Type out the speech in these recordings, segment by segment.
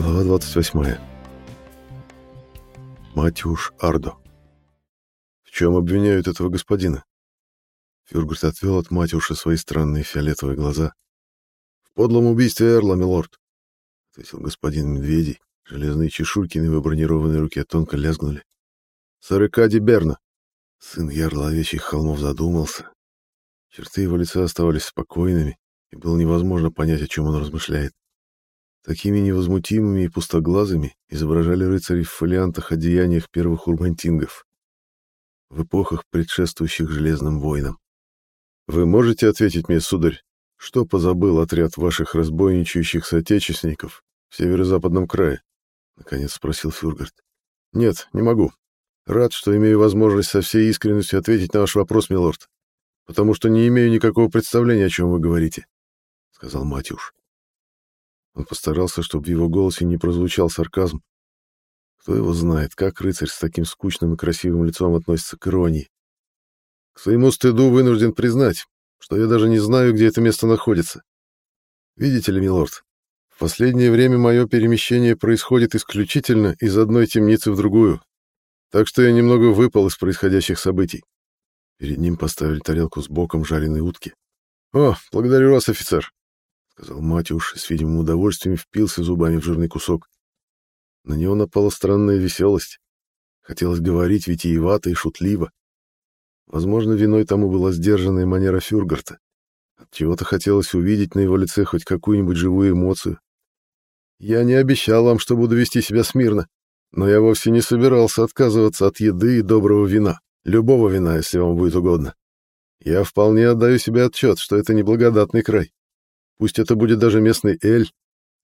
Глава 28. Матюш Ардо. В чем обвиняют этого господина? Фюргурт отвел от Матюша свои странные фиолетовые глаза. В подлом убийстве Эрла, милорд, ответил господин Медведей. Железные чешуйки на его бронированной руке тонко лязгнули. Сарыкади Берна. Сын ярла овечьих холмов задумался. Черты его лица оставались спокойными, и было невозможно понять, о чем он размышляет. Такими невозмутимыми и пустоглазыми изображали рыцари в фолиантах о деяниях первых урбантингов в эпохах, предшествующих Железным войнам. «Вы можете ответить мне, сударь, что позабыл отряд ваших разбойничающих соотечественников в северо-западном крае?» — наконец спросил Фюргард. «Нет, не могу. Рад, что имею возможность со всей искренностью ответить на ваш вопрос, милорд, потому что не имею никакого представления, о чем вы говорите», — сказал Матюш. Он постарался, чтобы в его голосе не прозвучал сарказм. Кто его знает, как рыцарь с таким скучным и красивым лицом относится к иронии. К своему стыду вынужден признать, что я даже не знаю, где это место находится. Видите ли, милорд, в последнее время мое перемещение происходит исключительно из одной темницы в другую, так что я немного выпал из происходящих событий. Перед ним поставили тарелку с боком жареной утки. «О, благодарю вас, офицер сказал Матюш и с видимым удовольствием впился зубами в жирный кусок. На него напала странная веселость. Хотелось говорить витиевато и шутливо. Возможно, виной тому была сдержанная манера Фюргарта. От чего-то хотелось увидеть на его лице хоть какую-нибудь живую эмоцию. Я не обещал вам, что буду вести себя смирно, но я вовсе не собирался отказываться от еды и доброго вина, любого вина, если вам будет угодно. Я вполне отдаю себе отчет, что это неблагодатный край. Пусть это будет даже местный эль,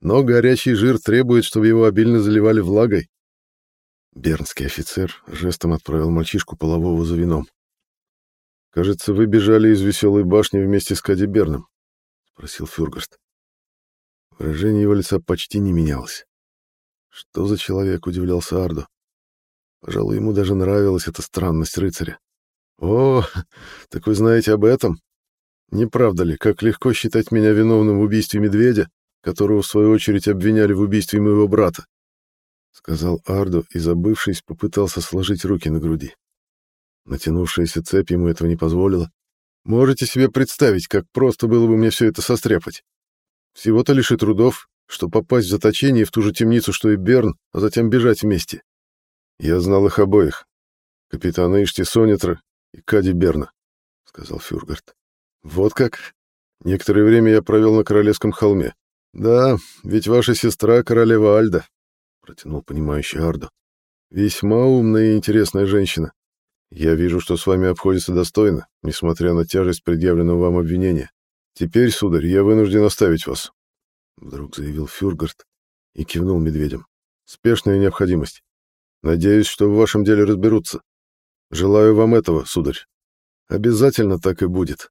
но горячий жир требует, чтобы его обильно заливали влагой. Бернский офицер жестом отправил мальчишку полового за вином. «Кажется, вы бежали из веселой башни вместе с Кади Берном», — спросил Фюргарст. Выражение его лица почти не менялось. Что за человек, удивлялся Ардо. Пожалуй, ему даже нравилась эта странность рыцаря. «О, так вы знаете об этом?» Не правда ли, как легко считать меня виновным в убийстве медведя, которого в свою очередь обвиняли в убийстве моего брата? сказал Ардо и, забывшись, попытался сложить руки на груди. Натянувшаяся цепь ему этого не позволила. Можете себе представить, как просто было бы мне все это состряпать? Всего-то лишь и трудов, что попасть в заточение в ту же темницу, что и Берн, а затем бежать вместе. Я знал их обоих, капитана Ишти Сонитра и Кади Берна, — сказал Фюргард. Вот как? Некоторое время я провел на Королевском холме. Да, ведь ваша сестра королева Альда, протянул понимающий Ардо. Весьма умная и интересная женщина. Я вижу, что с вами обходится достойно, несмотря на тяжесть предъявленного вам обвинения. Теперь, сударь, я вынужден оставить вас, вдруг заявил Фюргард и кивнул медведем. Спешная необходимость. Надеюсь, что в вашем деле разберутся. Желаю вам этого, сударь. Обязательно так и будет.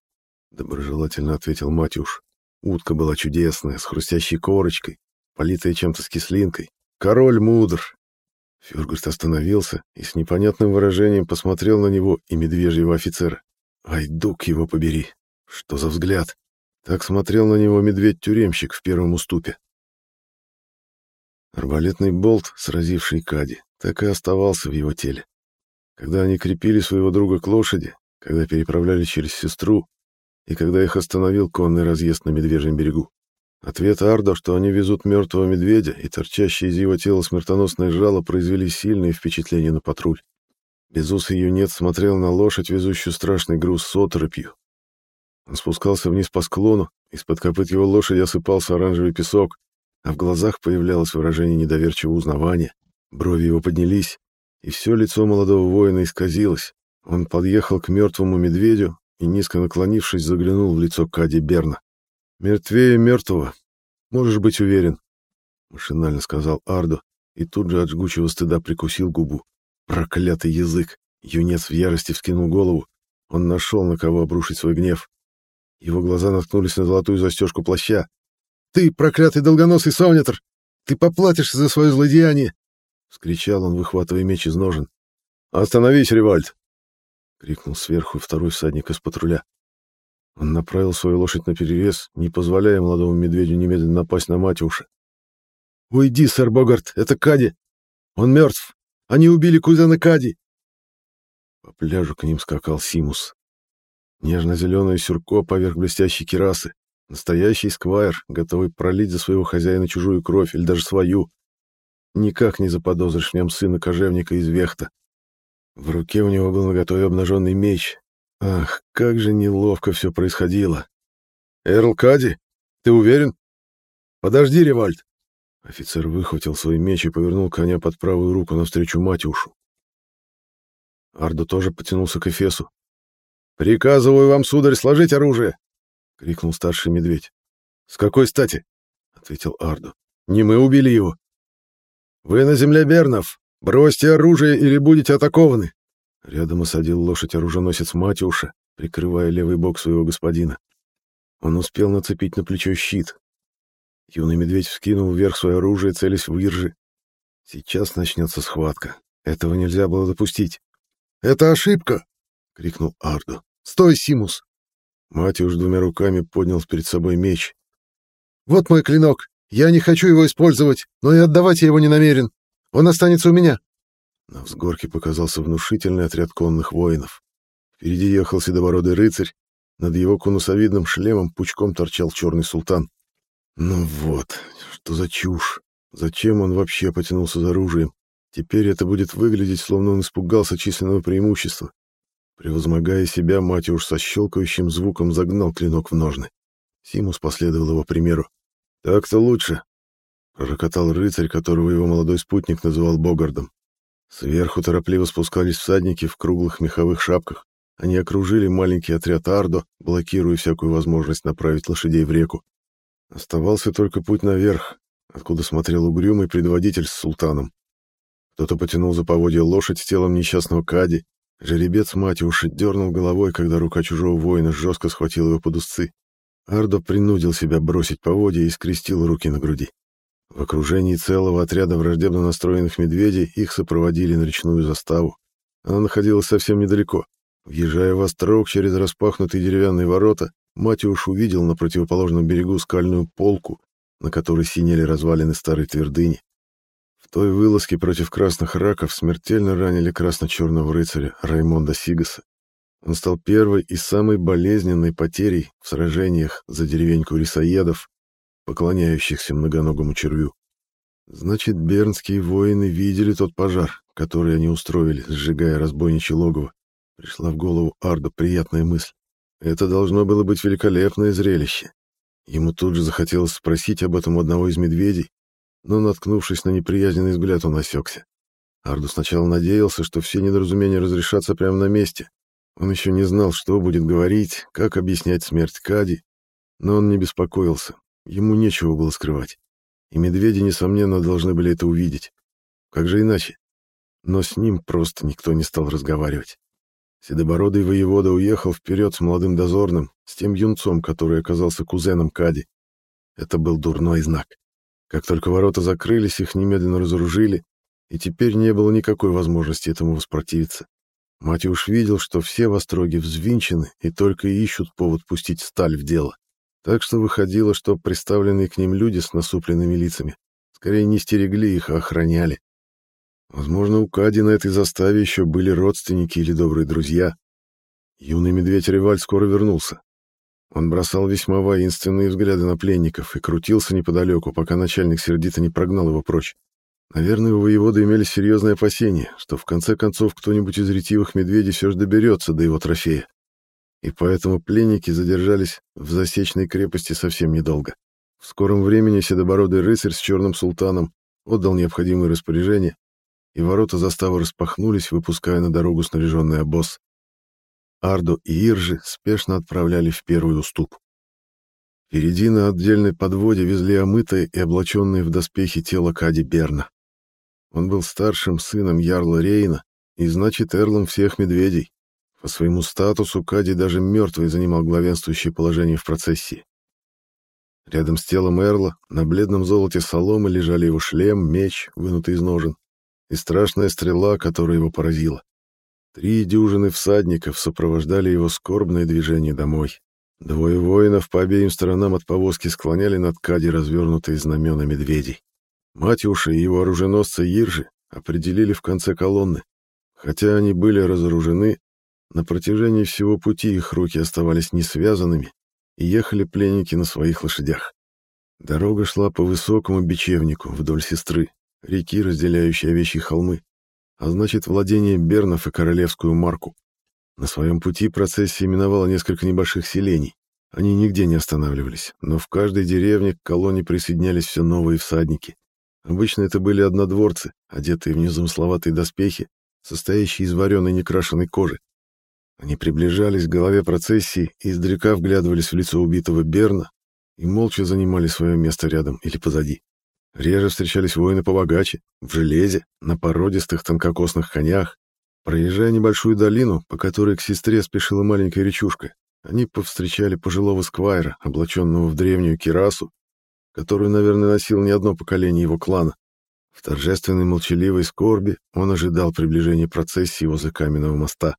Доброжелательно ответил Матюш. Утка была чудесная, с хрустящей корочкой, политая чем-то с кислинкой. Король мудр. Фюргарт остановился и с непонятным выражением посмотрел на него и медвежьего офицера. Ай, дук его побери! Что за взгляд? Так смотрел на него медведь-тюремщик в первом уступе. Арбалетный болт, сразивший Кади, так и оставался в его теле. Когда они крепили своего друга к лошади, когда переправляли через сестру, и когда их остановил конный разъезд на Медвежьем берегу. Ответ Арда, что они везут мертвого медведя, и торчащие из его тела смертоносное жало произвели сильное впечатление на патруль. Безусый юнец смотрел на лошадь, везущую страшный груз с оторопью. Он спускался вниз по склону, из-под копыт его лошади осыпался оранжевый песок, а в глазах появлялось выражение недоверчивого узнавания. Брови его поднялись, и все лицо молодого воина исказилось. Он подъехал к мертвому медведю, и, низко наклонившись, заглянул в лицо Кади Берна. «Мертвее мертвого. Можешь быть уверен», — машинально сказал Ардо, и тут же от жгучего стыда прикусил губу. «Проклятый язык!» Юнец в ярости вскинул голову. Он нашел, на кого обрушить свой гнев. Его глаза наткнулись на золотую застежку плаща. «Ты, проклятый долгоносый Сонитр! Ты поплатишься за свое злодеяние!» — вскричал он, выхватывая меч из ножен. «Остановись, Ривальд!» — крикнул сверху второй всадник из патруля. Он направил свою лошадь на перерез, не позволяя молодому медведю немедленно напасть на Матюша. «Уйди, сэр Богарт, это Кади! Он мертв! Они убили кузена Кади!» По пляжу к ним скакал Симус. Нежно-зеленое сюрко поверх блестящей кирасы. Настоящий сквайр, готовый пролить за своего хозяина чужую кровь или даже свою. Никак не заподозришь в нем сына кожевника из Вехта. В руке у него был наготове обнаженный меч. Ах, как же неловко все происходило. «Эрл Кади, ты уверен?» «Подожди, Ревальд!» Офицер выхватил свой меч и повернул коня под правую руку навстречу Матюшу. Ардо тоже потянулся к Эфесу. «Приказываю вам, сударь, сложить оружие!» — крикнул старший медведь. «С какой стати?» — ответил Ардо. «Не мы убили его». «Вы на земле Бернов! Бросьте оружие или будете атакованы!» Рядом осадил лошадь оруженосец Матюша, прикрывая левый бок своего господина. Он успел нацепить на плечо щит. Юный медведь вскинул вверх свое оружие, целясь в Иржи. Сейчас начнется схватка. Этого нельзя было допустить. «Это ошибка!» — крикнул Ардо. «Стой, Симус!» Матиуш двумя руками поднял перед собой меч. «Вот мой клинок. Я не хочу его использовать, но и отдавать я его не намерен. Он останется у меня». На взгорке показался внушительный отряд конных воинов. Впереди ехал седобородый рыцарь. Над его конусовидным шлемом пучком торчал черный султан. Ну вот, что за чушь? Зачем он вообще потянулся за оружием? Теперь это будет выглядеть, словно он испугался численного преимущества. Превозмогая себя, Матюш со щелкающим звуком загнал клинок в ножны. Симус последовал его примеру. «Так-то лучше», — пророкотал рыцарь, которого его молодой спутник называл Богардом. Сверху торопливо спускались всадники в круглых меховых шапках. Они окружили маленький отряд Ардо, блокируя всякую возможность направить лошадей в реку. Оставался только путь наверх, откуда смотрел угрюмый предводитель с султаном. Кто-то потянул за поводья лошадь с телом несчастного Кади, Жеребец Матюши дернул головой, когда рука чужого воина жестко схватила его под узцы. Ардо принудил себя бросить поводья и скрестил руки на груди. В окружении целого отряда враждебно настроенных медведей их сопроводили на речную заставу. Она находилась совсем недалеко. Въезжая в острог через распахнутые деревянные ворота, Матюш увидел на противоположном берегу скальную полку, на которой синели развалины старой твердыни. В той вылазке против красных раков смертельно ранили красно-черного рыцаря Раймонда Сигаса. Он стал первой и самой болезненной потерей в сражениях за деревеньку лесоедов, поклоняющихся многоногому червю. Значит, бернские воины видели тот пожар, который они устроили, сжигая разбойничье логово. Пришла в голову Арду приятная мысль. Это должно было быть великолепное зрелище. Ему тут же захотелось спросить об этом одного из медведей, но, наткнувшись на неприязненный взгляд, он осекся. Арду сначала надеялся, что все недоразумения разрешатся прямо на месте. Он еще не знал, что будет говорить, как объяснять смерть Кади, но он не беспокоился, ему нечего было скрывать. И медведи, несомненно, должны были это увидеть. Как же иначе? Но с ним просто никто не стал разговаривать. Седобородый воевода уехал вперед с молодым дозорным, с тем юнцом, который оказался кузеном Кади. Это был дурной знак. Как только ворота закрылись, их немедленно разоружили, и теперь не было никакой возможности этому воспротивиться. Матюш видел, что все в Остроге взвинчены и только ищут повод пустить сталь в дело. Так что выходило, что представленные к ним люди с насупленными лицами скорее не стерегли их, а охраняли. Возможно, у Кади на этой заставе еще были родственники или добрые друзья. Юный медведь Реваль скоро вернулся. Он бросал весьма воинственные взгляды на пленников и крутился неподалеку, пока начальник сердито не прогнал его прочь. Наверное, у воевода имелись серьезные опасения, что в конце концов кто-нибудь из ретивых медведей все же доберется до его трофея. И поэтому пленники задержались в засечной крепости совсем недолго. В скором времени седобородый рыцарь с черным султаном отдал необходимые распоряжения, и ворота заставы распахнулись, выпуская на дорогу снаряженный обоз. Арду и Иржи спешно отправляли в первый уступ. Впереди на отдельной подводе везли омытое и облаченное в доспехи тело Кади Берна. Он был старшим сыном Ярла Рейна и, значит, эрлом всех медведей. По своему статусу Кади даже мертвый занимал главенствующее положение в процессии. Рядом с телом Эрла на бледном золоте соломы лежали его шлем, меч, вынутый из ножен, и страшная стрела, которая его поразила. Три дюжины всадников сопровождали его скорбное движение домой. Двое воинов по обеим сторонам от повозки склоняли над Кади развернутые знамена медведей. Матюша и его оруженосца Иржи определили в конце колонны. Хотя они были разоружены, на протяжении всего пути их руки оставались несвязанными, и ехали пленники на своих лошадях. Дорога шла по высокому бечевнику вдоль сестры, реки, разделяющей овечьи холмы, а значит, владение Бернов и Королевскую марку. На своем пути процессия миновала несколько небольших селений. Они нигде не останавливались, но в каждой деревне к колонне присоединялись все новые всадники. Обычно это были однодворцы, одетые в незамысловатые доспехи, состоящие из вареной некрашенной кожи. Они приближались к голове процессии и издалека вглядывались в лицо убитого Берна и молча занимали свое место рядом или позади. Реже встречались воины побогаче, в железе, на породистых тонкокосных конях. Проезжая небольшую долину, по которой к сестре спешила маленькая речушка, они повстречали пожилого сквайра, облаченного в древнюю кирасу, которую, наверное, носил не одно поколение его клана. В торжественной молчаливой скорби он ожидал приближения процессии возле каменного моста.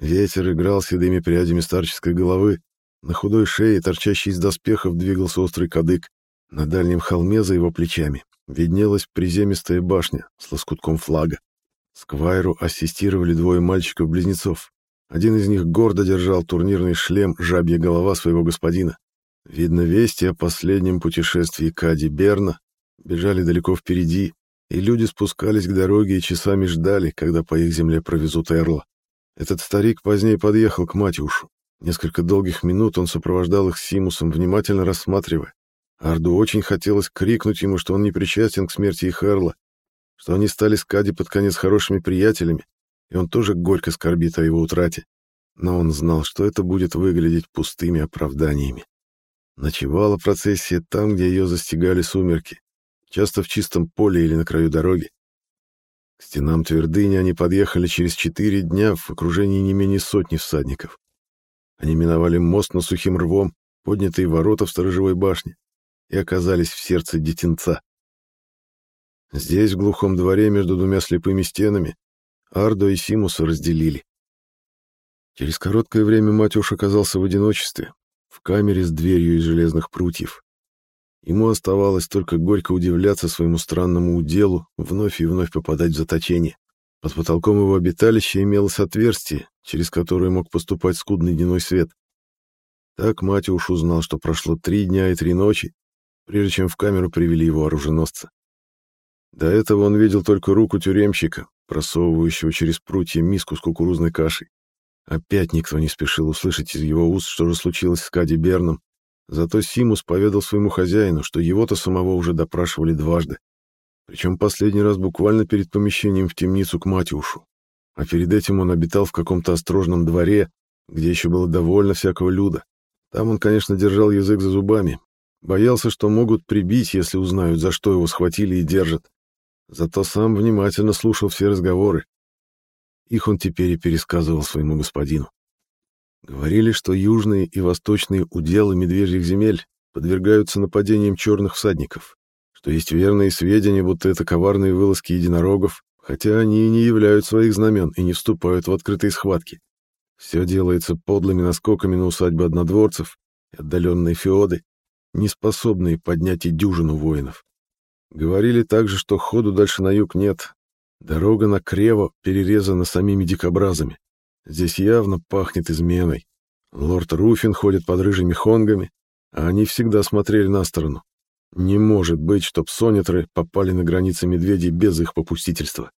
Ветер играл седыми прядями старческой головы, на худой шее, торчащей из доспехов, двигался острый кадык. На дальнем холме за его плечами виднелась приземистая башня с лоскутком флага. Сквайру ассистировали двое мальчиков-близнецов. Один из них гордо держал турнирный шлем «Жабья голова» своего господина. Видно, вести о последнем путешествии Кади Берна бежали далеко впереди, и люди спускались к дороге и часами ждали, когда по их земле провезут Эрла. Этот старик позднее подъехал к Матюшу. Несколько долгих минут он сопровождал их с Симусом, внимательно рассматривая, Арду очень хотелось крикнуть ему, что он не причастен к смерти их Эрла, что они стали с Кади под конец хорошими приятелями, и он тоже горько скорбит о его утрате. Но он знал, что это будет выглядеть пустыми оправданиями. Ночевала процессия там, где ее застигали сумерки, часто в чистом поле или на краю дороги. К стенам твердыни они подъехали через четыре дня в окружении не менее сотни всадников. Они миновали мост на сухим рвом, поднятые ворота в сторожевой башне, и оказались в сердце детинца. Здесь, в глухом дворе между двумя слепыми стенами, Ардо и Симуса разделили. Через короткое время Матюш оказался в одиночестве, в камере с дверью из железных прутьев. Ему оставалось только горько удивляться своему странному уделу, вновь и вновь попадать в заточение. Под потолком его обиталища имелось отверстие, через которое мог поступать скудный дневной свет. Так Матюш узнал, что прошло три дня и три ночи, прежде чем в камеру привели его оруженосца. До этого он видел только руку тюремщика, просовывающего через прутья миску с кукурузной кашей. Опять никто не спешил услышать из его уст, что же случилось с Кади Берном. Зато Симус поведал своему хозяину, что его-то самого уже допрашивали дважды. Причем последний раз буквально перед помещением в темницу к Матюшу. А перед этим он обитал в каком-то острожном дворе, где еще было довольно всякого люда. Там он, конечно, держал язык за зубами, Боялся, что могут прибить, если узнают, за что его схватили и держат. Зато сам внимательно слушал все разговоры. Их он теперь и пересказывал своему господину. Говорили, что южные и восточные уделы медвежьих земель подвергаются нападениям черных всадников, что есть верные сведения, будто это коварные вылазки единорогов, хотя они и не являют своих знамен и не вступают в открытые схватки. Все делается подлыми наскоками на усадьбы однодворцев и отдаленные феоды, не способные поднять и дюжину воинов. Говорили также, что ходу дальше на юг нет. Дорога на Крево перерезана самими дикобразами. Здесь явно пахнет изменой. Лорд Руфин ходит под рыжими хонгами, а они всегда смотрели на сторону. Не может быть, чтоб сонетры попали на границы медведей без их попустительства.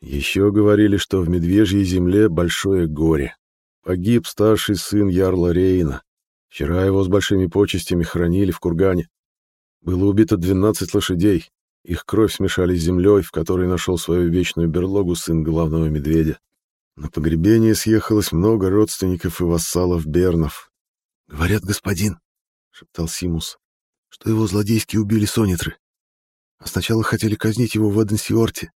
Еще говорили, что в медвежьей земле большое горе. Погиб старший сын Ярла Рейна, Вчера его с большими почестями хранили в кургане. Было убито 12 лошадей. Их кровь смешали с землей, в которой нашел свою вечную берлогу сын главного медведя. На погребение съехалось много родственников и вассалов Бернов. «Говорят, господин», — шептал Симус, — «что его злодейски убили сонитры. А сначала хотели казнить его в Эденсиорте,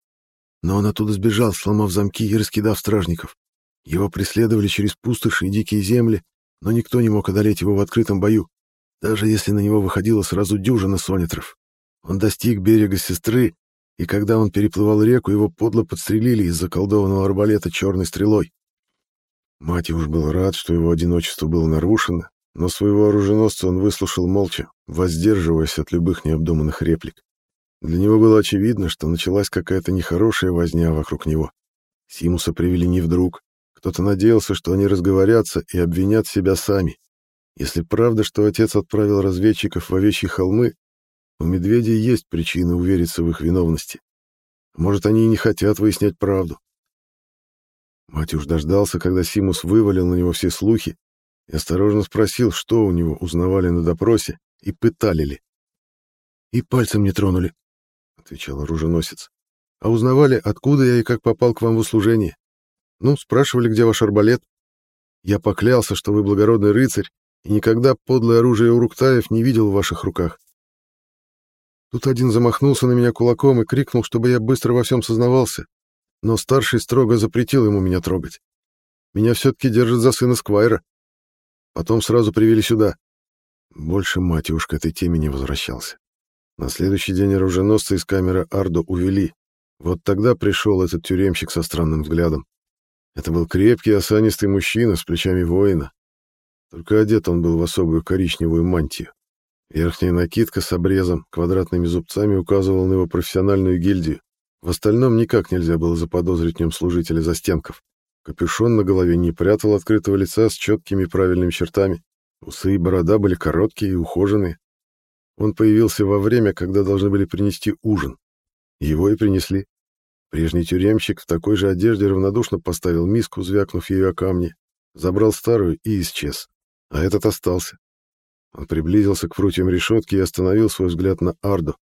но он оттуда сбежал, сломав замки и раскидав стражников. Его преследовали через пустоши и дикие земли, но никто не мог одолеть его в открытом бою, даже если на него выходило сразу дюжина сонитров. Он достиг берега сестры, и когда он переплывал реку, его подло подстрелили из заколдованного арбалета черной стрелой. Мать уж был рад, что его одиночество было нарушено, но своего оруженосца он выслушал молча, воздерживаясь от любых необдуманных реплик. Для него было очевидно, что началась какая-то нехорошая возня вокруг него. Симуса привели не вдруг. Кто-то надеялся, что они разговорятся и обвинят себя сами. Если правда, что отец отправил разведчиков в овечьи холмы, у медведей есть причины увериться в их виновности. Может, они и не хотят выяснять правду. Матюш дождался, когда Симус вывалил на него все слухи и осторожно спросил, что у него узнавали на допросе и пытали ли. «И пальцем не тронули», — отвечал оруженосец. «А узнавали, откуда я и как попал к вам в услужение. Ну, спрашивали, где ваш арбалет. Я поклялся, что вы благородный рыцарь, и никогда подлое оружие Уруктаев не видел в ваших руках. Тут один замахнулся на меня кулаком и крикнул, чтобы я быстро во всем сознавался, но старший строго запретил ему меня трогать. Меня все-таки держат за сына Сквайра. Потом сразу привели сюда. Больше мать этой теме не возвращался. На следующий день оруженосца из камеры Ардо увели. Вот тогда пришел этот тюремщик со странным взглядом. Это был крепкий, осанистый мужчина с плечами воина. Только одет он был в особую коричневую мантию. Верхняя накидка с обрезом, квадратными зубцами указывала на его профессиональную гильдию. В остальном никак нельзя было заподозрить в нем служителя застенков. Капюшон на голове не прятал открытого лица с четкими правильными чертами. Усы и борода были короткие и ухоженные. Он появился во время, когда должны были принести ужин. Его и принесли. Прежний тюремщик в такой же одежде равнодушно поставил миску, звякнув ее о камни, забрал старую и исчез. А этот остался. Он приблизился к прутьям решетки и остановил свой взгляд на Ардо.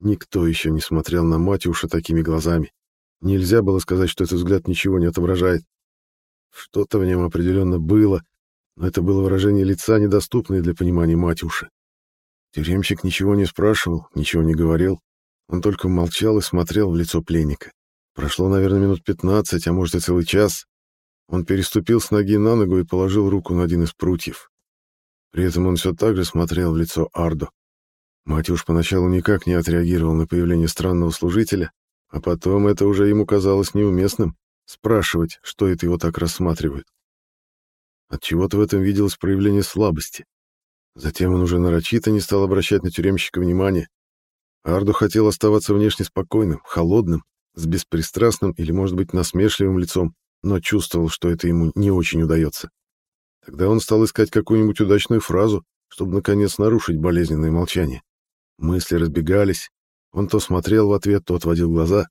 Никто еще не смотрел на Матюша такими глазами. Нельзя было сказать, что этот взгляд ничего не отображает. Что-то в нем определенно было, но это было выражение лица, недоступное для понимания Матюши. Тюремщик ничего не спрашивал, ничего не говорил. Он только молчал и смотрел в лицо пленника. Прошло, наверное, минут пятнадцать, а может и целый час. Он переступил с ноги на ногу и положил руку на один из прутьев. При этом он все так же смотрел в лицо Ардо. Матюш поначалу никак не отреагировал на появление странного служителя, а потом это уже ему казалось неуместным спрашивать, что это его так рассматривает. Отчего-то в этом виделось проявление слабости. Затем он уже нарочито не стал обращать на тюремщика внимания. Ардо хотел оставаться внешне спокойным, холодным, с беспристрастным или, может быть, насмешливым лицом, но чувствовал, что это ему не очень удается. Тогда он стал искать какую-нибудь удачную фразу, чтобы, наконец, нарушить болезненное молчание. Мысли разбегались. Он то смотрел в ответ, то отводил глаза.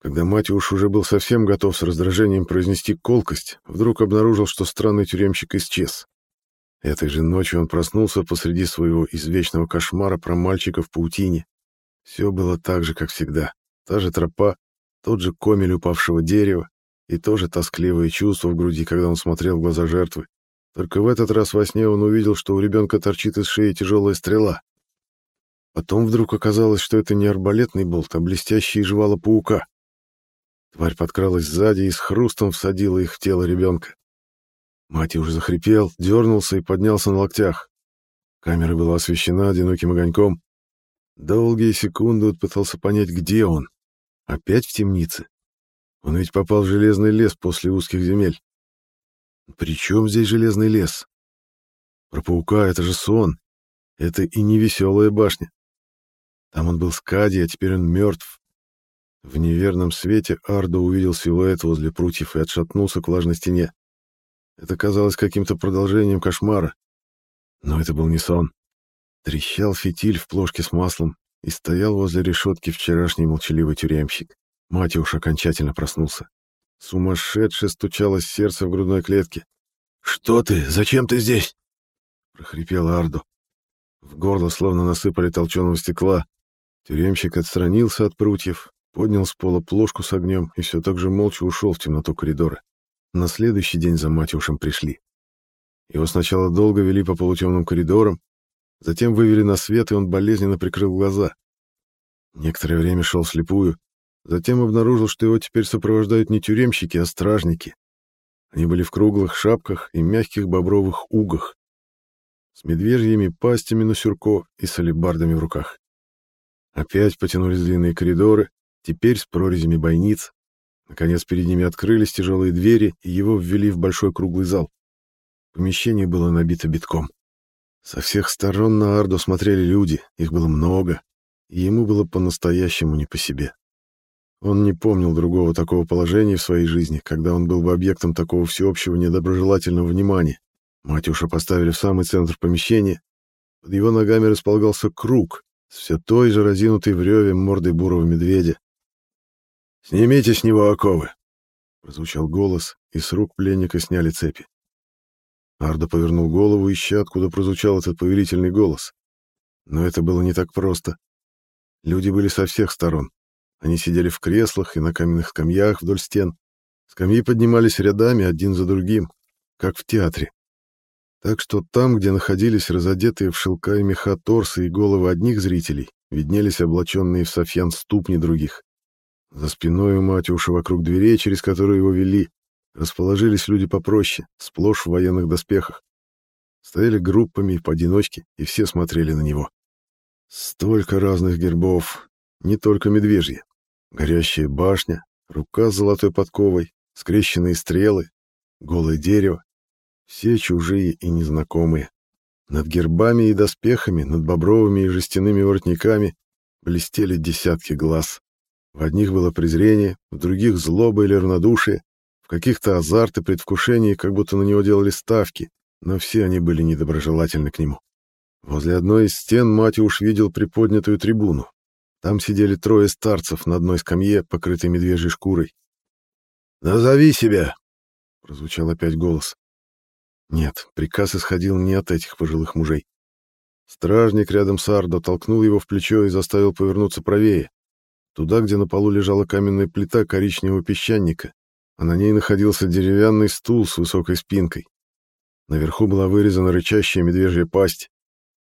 Когда Матюш уже был совсем готов с раздражением произнести колкость, вдруг обнаружил, что странный тюремщик исчез. Этой же ночью он проснулся посреди своего извечного кошмара про мальчика в паутине. Все было так же, как всегда. Та же тропа, тот же комель упавшего дерева и тоже тоскливое чувство в груди, когда он смотрел в глаза жертвы. Только в этот раз во сне он увидел, что у ребенка торчит из шеи тяжелая стрела. Потом вдруг оказалось, что это не арбалетный болт, а блестящий жвало паука. Тварь подкралась сзади и с хрустом всадила их в тело ребенка. Мать уже захрипел, дернулся и поднялся на локтях. Камера была освещена одиноким огоньком. Долгие секунды он пытался понять, где он. Опять в темнице? Он ведь попал в железный лес после узких земель. При чем здесь железный лес? Про паука это же сон. Это и не веселая башня. Там он был с Кади, а теперь он мертв. В неверном свете Ардо увидел силуэт возле прутьев и отшатнулся к влажной стене. Это казалось каким-то продолжением кошмара. Но это был не сон. Трещал фитиль в плошке с маслом и стоял возле решетки вчерашний молчаливый тюремщик. Матюш окончательно проснулся. Сумасшедше стучалось сердце в грудной клетке. «Что ты? Зачем ты здесь?» — прохрипел Ардо. В горло словно насыпали толченого стекла. Тюремщик отстранился от прутьев, поднял с пола плошку с огнем и все так же молча ушел в темноту коридора. На следующий день за Матюшем пришли. Его сначала долго вели по полутемным коридорам, затем вывели на свет, и он болезненно прикрыл глаза. Некоторое время шел слепую, Затем обнаружил, что его теперь сопровождают не тюремщики, а стражники. Они были в круглых шапках и мягких бобровых угах, с медвежьими пастями на сюрко и с алебардами в руках. Опять потянулись длинные коридоры, теперь с прорезями бойниц. Наконец перед ними открылись тяжелые двери, и его ввели в большой круглый зал. Помещение было набито битком. Со всех сторон на Арду смотрели люди, их было много. и ему было по-настоящему не по себе. Он не помнил другого такого положения в своей жизни, когда он был бы объектом такого всеобщего недоброжелательного внимания. Матюша поставили в самый центр помещения. Под его ногами располагался круг с все той же разинутой в реве мордой бурого медведя. «Снимите с него оковы!» — прозвучал голос, и с рук пленника сняли цепи. Ардо повернул голову, ища, откуда прозвучал этот повелительный голос. Но это было не так просто. Люди были со всех сторон. Они сидели в креслах и на каменных скамьях вдоль стен. Скамьи поднимались рядами один за другим, как в театре. Так что там, где находились разодетые в шелка и меха торсы и головы одних зрителей, виднелись облаченные в софьян ступни других. За спиной у Матюша вокруг дверей, через которые его вели, расположились люди попроще, сплошь в военных доспехах. Стояли группами, поодиночке, и все смотрели на него. Столько разных гербов, не только медвежьи. Горящая башня, рука с золотой подковой, скрещенные стрелы, голое дерево. Все чужие и незнакомые. Над гербами и доспехами, над бобровыми и жестяными воротниками блестели десятки глаз. В одних было презрение, в других — злоба или равнодушие, в каких-то азарт и предвкушение, как будто на него делали ставки, но все они были недоброжелательны к нему. Возле одной из стен Матюш видел приподнятую трибуну, там сидели трое старцев на одной скамье, покрытой медвежьей шкурой. «Назови себя!» — прозвучал опять голос. Нет, приказ исходил не от этих пожилых мужей. Стражник рядом с Ардо толкнул его в плечо и заставил повернуться правее, туда, где на полу лежала каменная плита коричневого песчаника, а на ней находился деревянный стул с высокой спинкой. Наверху была вырезана рычащая медвежья пасть.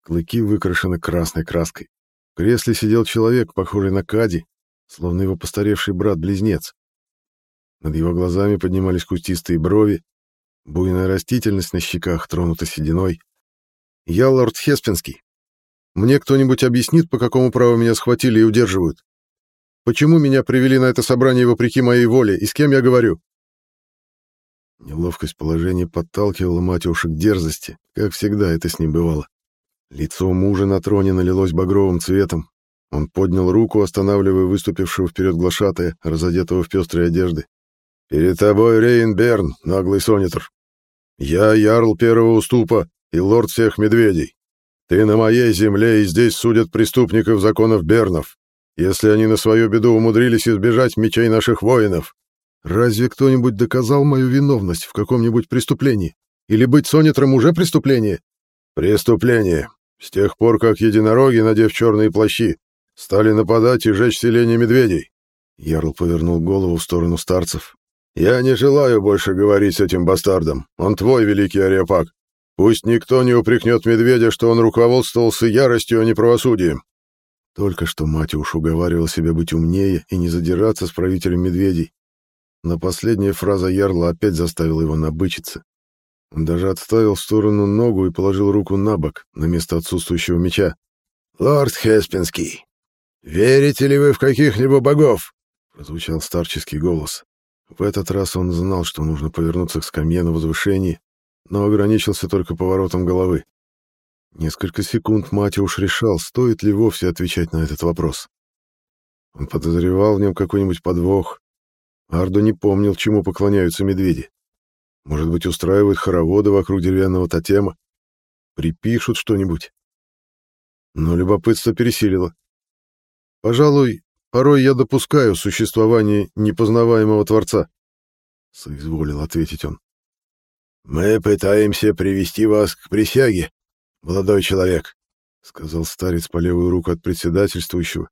Клыки выкрашены красной краской. Кресле сидел человек, похожий на Кади, словно его постаревший брат-близнец. Над его глазами поднимались кустистые брови, буйная растительность на щеках тронута сединой. «Я лорд Хеспинский. Мне кто-нибудь объяснит, по какому праву меня схватили и удерживают? Почему меня привели на это собрание вопреки моей воле, и с кем я говорю?» Неловкость положения подталкивала Матюша к дерзости, как всегда это с ним бывало. Лицо мужа на троне налилось багровым цветом. Он поднял руку, останавливая выступившего вперед глашатая, разодетого в пестрые одежды. «Перед тобой Рейн Берн, наглый сонитр. Я ярл первого уступа и лорд всех медведей. Ты на моей земле, и здесь судят преступников законов Бернов, если они на свою беду умудрились избежать мечей наших воинов. Разве кто-нибудь доказал мою виновность в каком-нибудь преступлении? Или быть сонитром уже преступление?» «Преступление. С тех пор, как единороги, надев черные плащи, стали нападать и жечь селение медведей. Ярл повернул голову в сторону старцев. «Я не желаю больше говорить с этим бастардом. Он твой, великий Ариапак. Пусть никто не упрекнет медведя, что он руководствовался яростью, а не правосудием». Только что Матюш уговаривал себя быть умнее и не задираться с правителем медведей. Но последняя фраза Ярла опять заставила его набычиться. Он даже отставил в сторону ногу и положил руку на бок, на место отсутствующего меча. «Лорд Хеспинский, верите ли вы в каких-либо богов?» — прозвучал старческий голос. В этот раз он знал, что нужно повернуться к скамье на возвышении, но ограничился только поворотом головы. Несколько секунд Матиуш решал, стоит ли вовсе отвечать на этот вопрос. Он подозревал в нем какой-нибудь подвох. Ардо не помнил, чему поклоняются медведи. Может быть, устраивают хороводы вокруг деревянного тотема? Припишут что-нибудь? Но любопытство пересилило. Пожалуй, порой я допускаю существование непознаваемого Творца, — соизволил ответить он. «Мы пытаемся привести вас к присяге, молодой человек», — сказал старец по левую руку от председательствующего,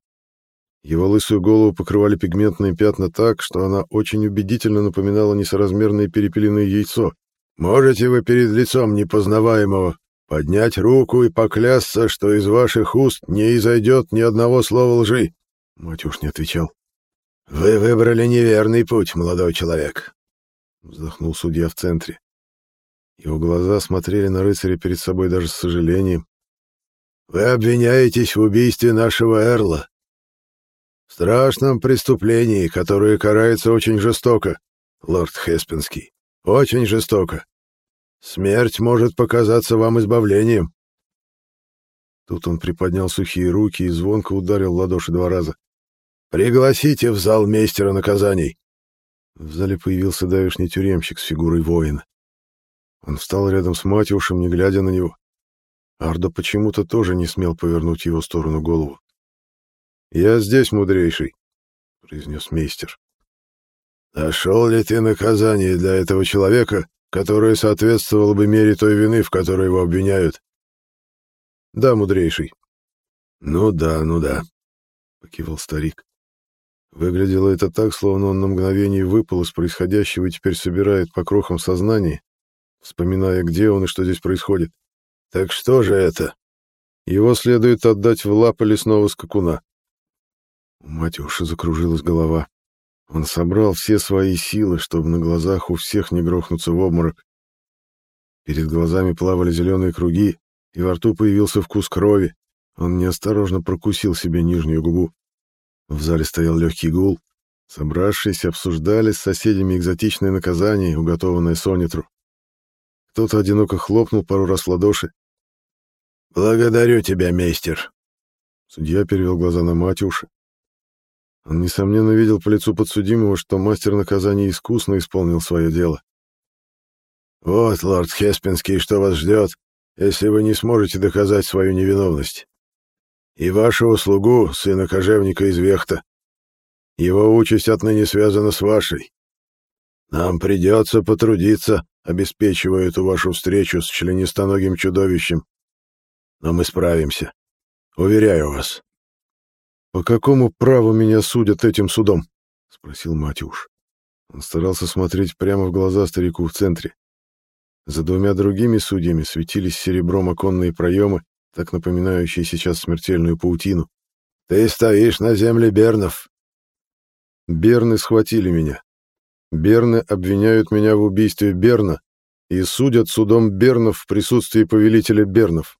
его лысую голову покрывали пигментные пятна так, что она очень убедительно напоминала несоразмерное перепелиное яйцо. «Можете вы перед лицом непознаваемого поднять руку и поклясться, что из ваших уст не изойдет ни одного слова лжи?» Матюш не отвечал. «Вы выбрали неверный путь, молодой человек», — вздохнул судья в центре. Его глаза смотрели на рыцаря перед собой даже с сожалением. «Вы обвиняетесь в убийстве нашего Эрла, страшном преступлении, которое карается очень жестоко, лорд Хеспинский. Очень жестоко. Смерть может показаться вам избавлением. Тут он приподнял сухие руки и звонко ударил ладоши два раза. «Пригласите в зал мейстера наказаний!» В зале появился давишний тюремщик с фигурой воина. Он встал рядом с Матюшем, не глядя на него. Ардо почему-то тоже не смел повернуть его сторону голову. «Я здесь, мудрейший», — произнес мейстер. «Нашел ли ты наказание для этого человека, которое соответствовало бы мере той вины, в которой его обвиняют?» «Да, мудрейший». «Ну да, ну да», — покивал старик. Выглядело это так, словно он на мгновение выпал из происходящего и теперь собирает по крохам сознания, вспоминая, где он и что здесь происходит. «Так что же это?» «Его следует отдать в лапы лесного скакуна». У Матюши закружилась голова. Он собрал все свои силы, чтобы на глазах у всех не грохнуться в обморок. Перед глазами плавали зеленые круги, и во рту появился вкус крови. Он неосторожно прокусил себе нижнюю губу. В зале стоял легкий гул. Собравшиеся обсуждали с соседями экзотичное наказание, уготованное Сонитру. Кто-то одиноко хлопнул пару раз в ладоши. «Благодарю тебя, мейстер!» Судья перевел глаза на Матюша. Он, несомненно, видел по лицу подсудимого, что мастер наказания искусно исполнил свое дело. «Вот, лорд Хеспинский, что вас ждет, если вы не сможете доказать свою невиновность. И вашего слугу, сына кожевника из Вехта. Его участь отныне связана с вашей. Нам придется потрудиться, обеспечивая эту вашу встречу с членистоногим чудовищем. Но мы справимся. Уверяю вас. — По какому праву меня судят этим судом? — спросил Матюш. Он старался смотреть прямо в глаза старику в центре. За двумя другими судьями светились серебром оконные проемы, так напоминающие сейчас смертельную паутину. «Ты стоишь на земле Бернов!» Берны схватили меня. Берны обвиняют меня в убийстве Берна и судят судом Бернов в присутствии повелителя Бернов.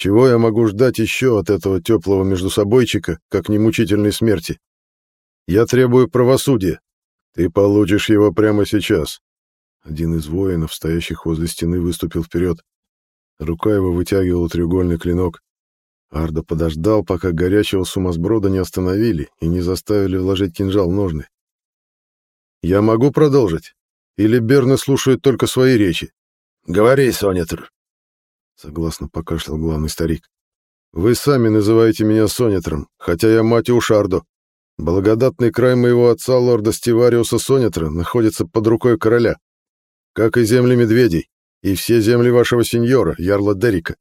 Чего я могу ждать еще от этого теплого междусобойчика, как немучительной смерти? Я требую правосудия. Ты получишь его прямо сейчас. Один из воинов, стоящих возле стены, выступил вперед. Рука его вытягивала треугольный клинок. Арда подождал, пока горячего сумасброда не остановили и не заставили вложить кинжал в ножны. «Я могу продолжить? Или Берны слушает только свои речи?» «Говори, Сонетр!» Согласно покашлял главный старик. «Вы сами называете меня Сонетром, хотя я мать Ушардо. Благодатный край моего отца, лорда Стивариуса Сонетра, находится под рукой короля как и земли медведей, и все земли вашего сеньора, ярла Дерика.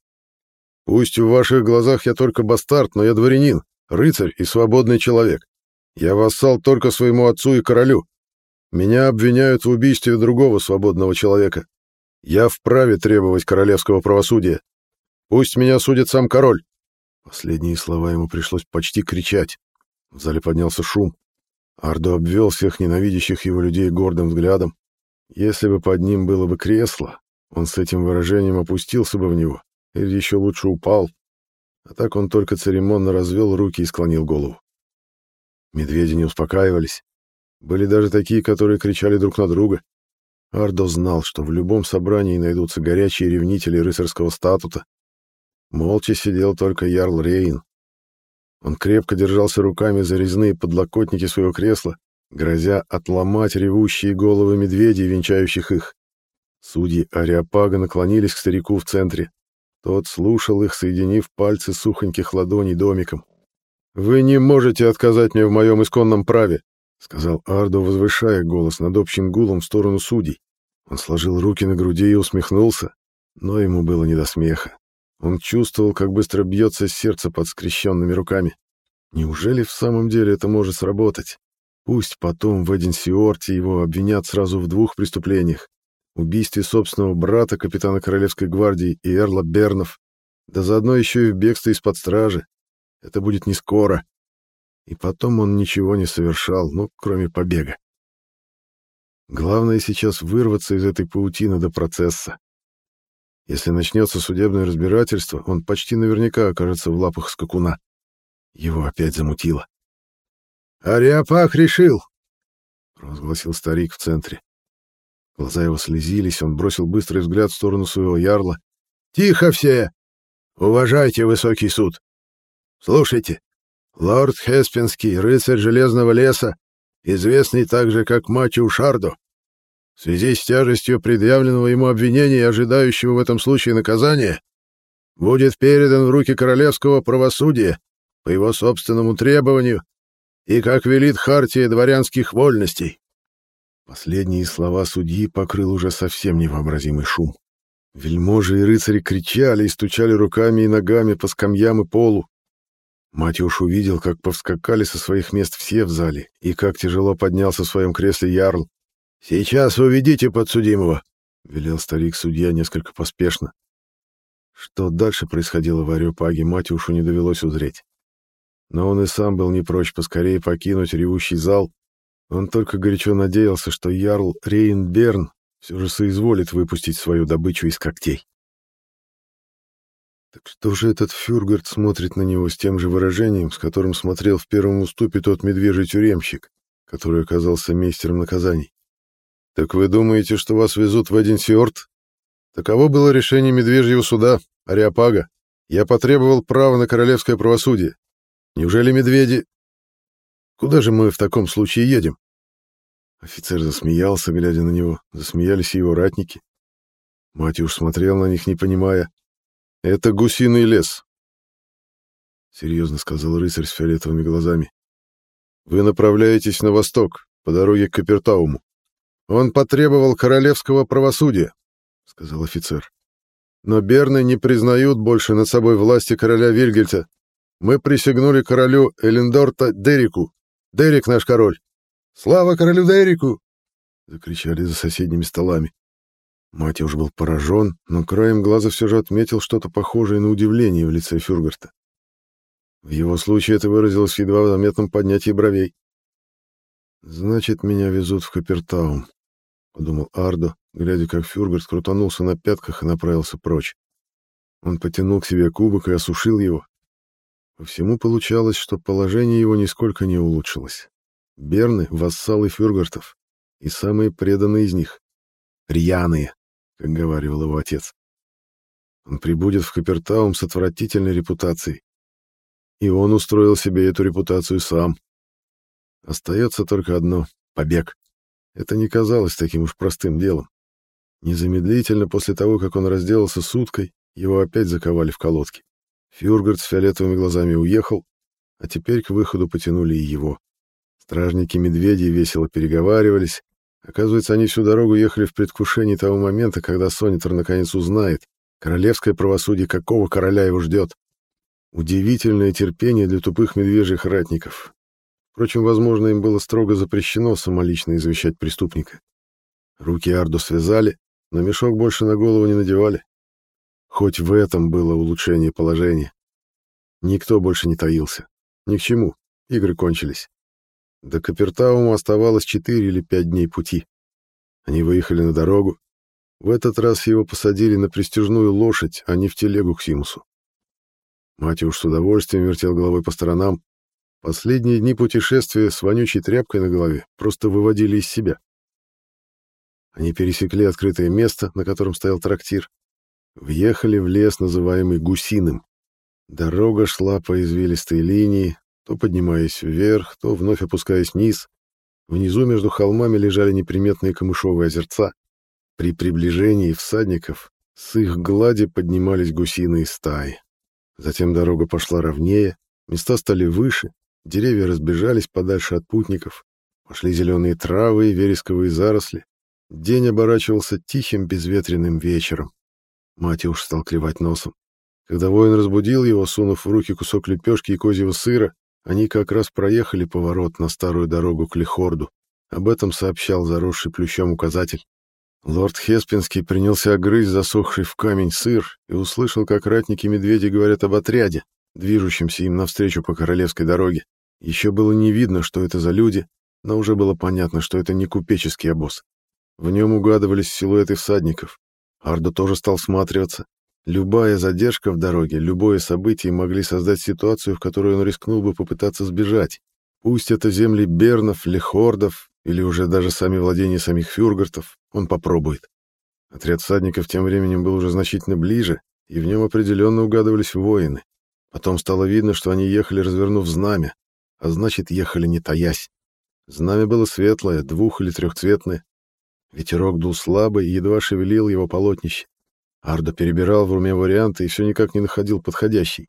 Пусть в ваших глазах я только бастард, но я дворянин, рыцарь и свободный человек. Я вассал только своему отцу и королю. Меня обвиняют в убийстве другого свободного человека. Я вправе требовать королевского правосудия. Пусть меня судит сам король. Последние слова ему пришлось почти кричать. В зале поднялся шум. Ардо обвел всех ненавидящих его людей гордым взглядом, если бы под ним было бы кресло, он с этим выражением опустился бы в него, или еще лучше упал. А так он только церемонно развел руки и склонил голову. Медведи не успокаивались. Были даже такие, которые кричали друг на друга. Ардо знал, что в любом собрании найдутся горячие ревнители рыцарского статута. Молча сидел только Ярл Рейн. Он крепко держался руками за резные подлокотники своего кресла грозя отломать ревущие головы медведей, венчающих их. Судьи Ариапага наклонились к старику в центре. Тот слушал их, соединив пальцы сухоньких ладоней домиком. «Вы не можете отказать мне в моем исконном праве», — сказал Ардо, возвышая голос над общим гулом в сторону судей. Он сложил руки на груди и усмехнулся, но ему было не до смеха. Он чувствовал, как быстро бьется сердце под скрещенными руками. Неужели в самом деле это может сработать? Пусть потом в Эдинсиорте его обвинят сразу в двух преступлениях. Убийстве собственного брата, капитана Королевской гвардии и Эрла Бернов, да заодно еще и в бегстве из-под стражи. Это будет не скоро. И потом он ничего не совершал, ну, кроме побега. Главное сейчас вырваться из этой паутины до процесса. Если начнется судебное разбирательство, он почти наверняка окажется в лапах скакуна. Его опять замутило. «Ариапах решил!» — провозгласил старик в центре. Глаза его слезились, он бросил быстрый взгляд в сторону своего ярла. «Тихо все! Уважайте высокий суд. Слушайте, лорд Хеспинский, рыцарь Железного леса, известный также как Матиу Шардо, в связи с тяжестью предъявленного ему обвинения и ожидающего в этом случае наказания, будет передан в руки королевского правосудия по его собственному требованию и как велит хартия дворянских вольностей. Последние слова судьи покрыл уже совсем невообразимый шум. Вельможи и рыцари кричали и стучали руками и ногами по скамьям и полу. Матюш увидел, как повскакали со своих мест все в зале и как тяжело поднялся в своем кресле ярл. «Сейчас уведите подсудимого», — велел старик-судья несколько поспешно. Что дальше происходило в Ариопаге, Матюшу не довелось узреть. Но он и сам был не прочь поскорее покинуть ревущий зал. Он только горячо надеялся, что ярл Рейнберн все же соизволит выпустить свою добычу из когтей. Так что же этот Фюргард смотрит на него с тем же выражением, с которым смотрел в первом уступе тот медвежий тюремщик, который оказался мейстером наказаний? Так вы думаете, что вас везут в Эдинсиорт? Таково было решение медвежьего суда, Ариапага. Я потребовал права на королевское правосудие. Неужели медведи... Куда же мы в таком случае едем? Офицер засмеялся, глядя на него. Засмеялись и его ратники. Матюш смотрел на них, не понимая. «Это гусиный лес», — серьезно сказал рыцарь с фиолетовыми глазами. «Вы направляетесь на восток, по дороге к Капертауму. Он потребовал королевского правосудия», — сказал офицер. «Но Берны не признают больше над собой власти короля Вильгельта. Мы присягнули королю Элендорта Дерику. Дерик наш король. «Слава королю Дерику!» — закричали за соседними столами. Матя уж был поражен, но краем глаза все же отметил что-то похожее на удивление в лице Фюргарта. В его случае это выразилось в едва заметном поднятии бровей. «Значит, меня везут в Капертаум», — подумал Ардо, глядя, как Фюргарт крутанулся на пятках и направился прочь. Он потянул к себе кубок и осушил его. По всему получалось, что положение его нисколько не улучшилось. Берны — вассалы фюргартов, и самые преданные из них — рьяные, как говаривал его отец. Он прибудет в Капертаум с отвратительной репутацией. И он устроил себе эту репутацию сам. Остается только одно — побег. Это не казалось таким уж простым делом. Незамедлительно после того, как он разделался с уткой, его опять заковали в колодки. Фюргард с фиолетовыми глазами уехал, а теперь к выходу потянули и его. Стражники-медведи весело переговаривались. Оказывается, они всю дорогу ехали в предвкушении того момента, когда Сонитор наконец узнает, королевское правосудие какого короля его ждет. Удивительное терпение для тупых медвежьих ратников. Впрочем, возможно, им было строго запрещено самолично извещать преступника. Руки Арду связали, но мешок больше на голову не надевали. Хоть в этом было улучшение положения. Никто больше не таился. Ни к чему. Игры кончились. До Капертаума оставалось четыре или пять дней пути. Они выехали на дорогу. В этот раз его посадили на пристяжную лошадь, а не в телегу к Симусу. Матюш с удовольствием вертел головой по сторонам. Последние дни путешествия с вонючей тряпкой на голове просто выводили из себя. Они пересекли открытое место, на котором стоял трактир. Въехали в лес, называемый Гусиным. Дорога шла по извилистой линии, то поднимаясь вверх, то вновь опускаясь вниз. Внизу между холмами лежали неприметные камышовые озерца. При приближении всадников с их глади поднимались гусиные стаи. Затем дорога пошла ровнее, места стали выше, деревья разбежались подальше от путников, пошли зеленые травы и вересковые заросли. День оборачивался тихим безветренным вечером. Матюш стал клевать носом. Когда воин разбудил его, сунув в руки кусок лепешки и козьего сыра, они как раз проехали поворот на старую дорогу к Лихорду. Об этом сообщал заросший плющом указатель. Лорд Хеспинский принялся грызть засохший в камень сыр и услышал, как ратники-медведи говорят об отряде, движущемся им навстречу по королевской дороге. Еще было не видно, что это за люди, но уже было понятно, что это не купеческий обоз. В нем угадывались силуэты всадников. Ардо тоже стал всматриваться. Любая задержка в дороге, любое событие могли создать ситуацию, в которой он рискнул бы попытаться сбежать. Пусть это земли Бернов, Лехордов или уже даже сами владения самих Фюргартов, он попробует. Отряд всадников тем временем был уже значительно ближе, и в нем определенно угадывались воины. Потом стало видно, что они ехали, развернув знамя, а значит, ехали не таясь. Знамя было светлое, двух- или трехцветное. Ветерок дул слабо и едва шевелил его полотнище. Ардо перебирал в уме варианты и все никак не находил подходящий.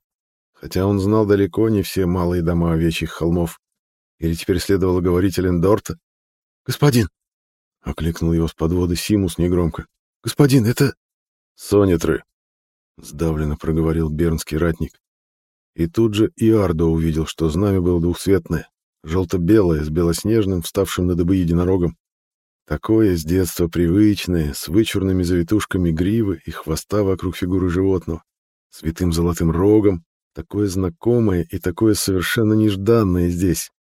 Хотя он знал далеко не все малые дома овечьих холмов. Или теперь следовало говорить Элендорта? «Господин!» — окликнул его с подвода Симус негромко. «Господин, это...» «Сонитры!» — сдавленно проговорил бернский ратник. И тут же и Ардо увидел, что знамя было двухцветное, желто-белое, с белоснежным, вставшим на дыбы единорогом. Такое с детства привычное, с вычурными завитушками гривы и хвоста вокруг фигуры животного, с витым золотым рогом, такое знакомое и такое совершенно нежданное здесь.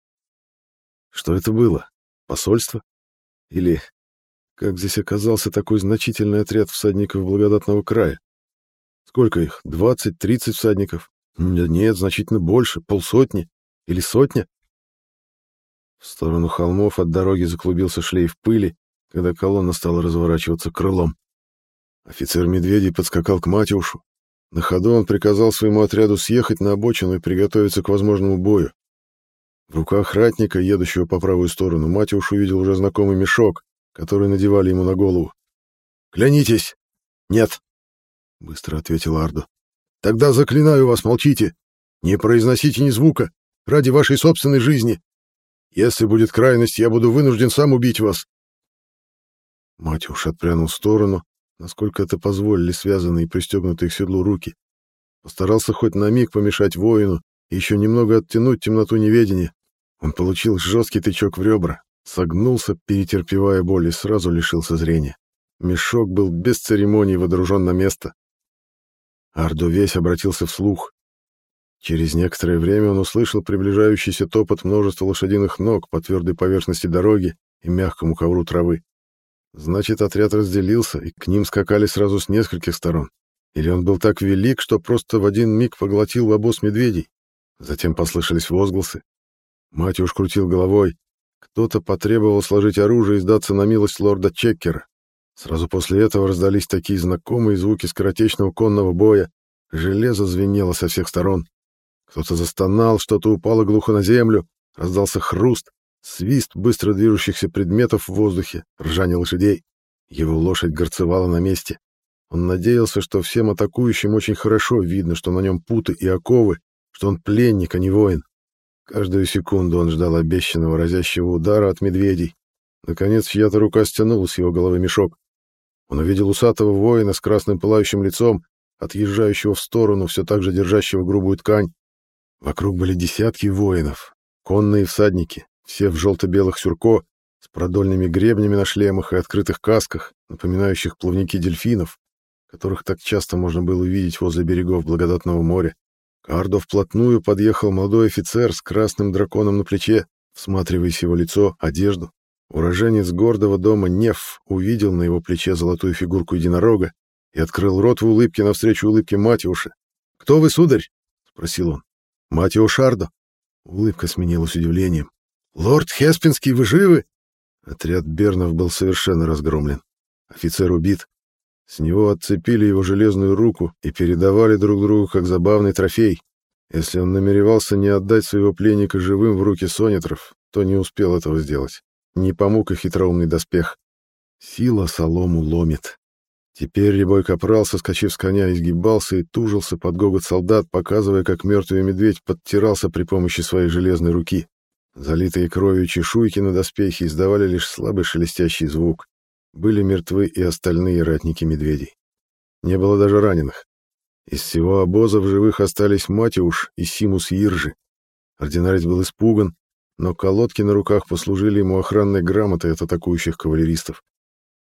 Что это было? Посольство? Или как здесь оказался такой значительный отряд всадников благодатного края? Сколько их? Двадцать, тридцать всадников? Нет, значительно больше, полсотни или сотня. В сторону холмов от дороги заклубился шлейф пыли, когда колонна стала разворачиваться крылом. Офицер Медведей подскакал к Матюшу. На ходу он приказал своему отряду съехать на обочину и приготовиться к возможному бою. В руках ратника, едущего по правую сторону, Матюш увидел уже знакомый мешок, который надевали ему на голову. «Клянитесь!» «Нет!» — быстро ответил Ардо. «Тогда заклинаю вас, молчите! Не произносите ни звука, ради вашей собственной жизни! Если будет крайность, я буду вынужден сам убить вас!» Матюш отпрянул в сторону, насколько это позволили связанные и пристегнутые к седлу руки. Постарался хоть на миг помешать воину и еще немного оттянуть темноту неведения. Он получил жесткий тычок в ребра, согнулся, перетерпевая боль, и сразу лишился зрения. Мешок был без церемоний водружен на место. Ардо весь обратился вслух. Через некоторое время он услышал приближающийся топот множества лошадиных ног по твердой поверхности дороги и мягкому ковру травы. Значит, отряд разделился, и к ним скакали сразу с нескольких сторон. Или он был так велик, что просто в один миг поглотил обоз медведей. Затем послышались возгласы. Матюш крутил головой. Кто-то потребовал сложить оружие и сдаться на милость лорда Чеккера. Сразу после этого раздались такие знакомые звуки скоротечного конного боя. Железо звенело со всех сторон. Кто-то застонал, что-то упало глухо на землю, раздался хруст, свист быстро движущихся предметов в воздухе, ржание лошадей. Его лошадь горцевала на месте. Он надеялся, что всем атакующим очень хорошо видно, что на нем путы и оковы, что он пленник, а не воин. Каждую секунду он ждал обещанного разящего удара от медведей. Наконец, чья-то рука стянула с его головы мешок. Он увидел усатого воина с красным пылающим лицом, отъезжающего в сторону, все так же держащего грубую ткань. Вокруг были десятки воинов, конные всадники, все в желто-белых сюрко, с продольными гребнями на шлемах и открытых касках, напоминающих плавники дельфинов, которых так часто можно было увидеть возле берегов Благодатного моря. К Ардо вплотную подъехал молодой офицер с красным драконом на плече, всматриваясь его лицо, одежду. Уроженец гордого дома Неф увидел на его плече золотую фигурку единорога и открыл рот в улыбке навстречу улыбке Матиуша. «Кто вы, сударь?» — спросил он. «Матиуш Ардо». Улыбка сменилась удивлением. «Лорд Хеспинский, вы живы?» Отряд Бернов был совершенно разгромлен. Офицер убит, с него отцепили его железную руку и передавали друг другу как забавный трофей. Если он намеревался не отдать своего пленника живым в руки сонитров, то не успел этого сделать. Не помог и хитроумный доспех. Сила солому ломит. Теперь рябой капрал, соскочив с коня, изгибался и тужился под гогот солдат, показывая, как мертвый медведь подтирался при помощи своей железной руки. Залитые кровью чешуйки на доспехе издавали лишь слабый шелестящий звук. Были мертвы и остальные ратники медведей. Не было даже раненых. Из всего обоза в живых остались Матиуш и Симус Иржи. Ординарец был испуган, но колодки на руках послужили ему охранной грамотой от атакующих кавалеристов.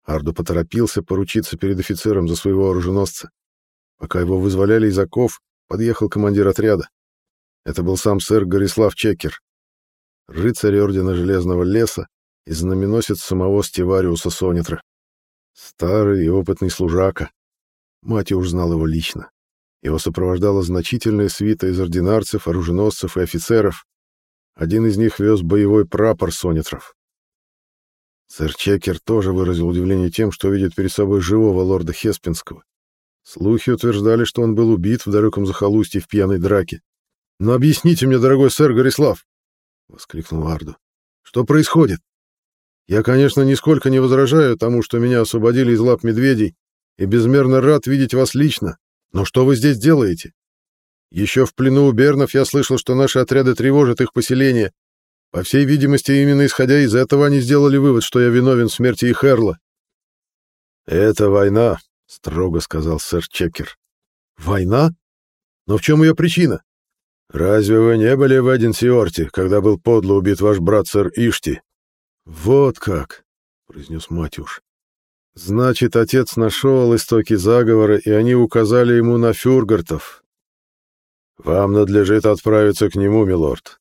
Арду поторопился поручиться перед офицером за своего оруженосца. Пока его вызволяли из оков, подъехал командир отряда. Это был сам сэр Горислав Чекер, рыцарь ордена Железного леса, и знаменосец самого Стивариуса Сонитра. Старый и опытный служака. Мать уж знал его лично. Его сопровождала значительная свита из ординарцев, оруженосцев и офицеров. Один из них вез боевой прапор Сонитров. Сэр Чекер тоже выразил удивление тем, что видит перед собой живого лорда Хеспинского. Слухи утверждали, что он был убит в далеком захолустье в пьяной драке. «Но объясните мне, дорогой сэр Горислав!» — воскликнул Ардо. «Что происходит? Я, конечно, нисколько не возражаю тому, что меня освободили из лап медведей, и безмерно рад видеть вас лично. Но что вы здесь делаете? Еще в плену у Бернов я слышал, что наши отряды тревожат их поселение. По всей видимости, именно исходя из этого они сделали вывод, что я виновен в смерти их Эрла. «Это война», — строго сказал сэр Чекер. «Война? Но в чем ее причина?» «Разве вы не были в Эдинсиорте, когда был подло убит ваш брат сэр Ишти?» «Вот как», — произнес Матюш. «Значит, отец нашел истоки заговора, и они указали ему на фюргартов». «Вам надлежит отправиться к нему, милорд.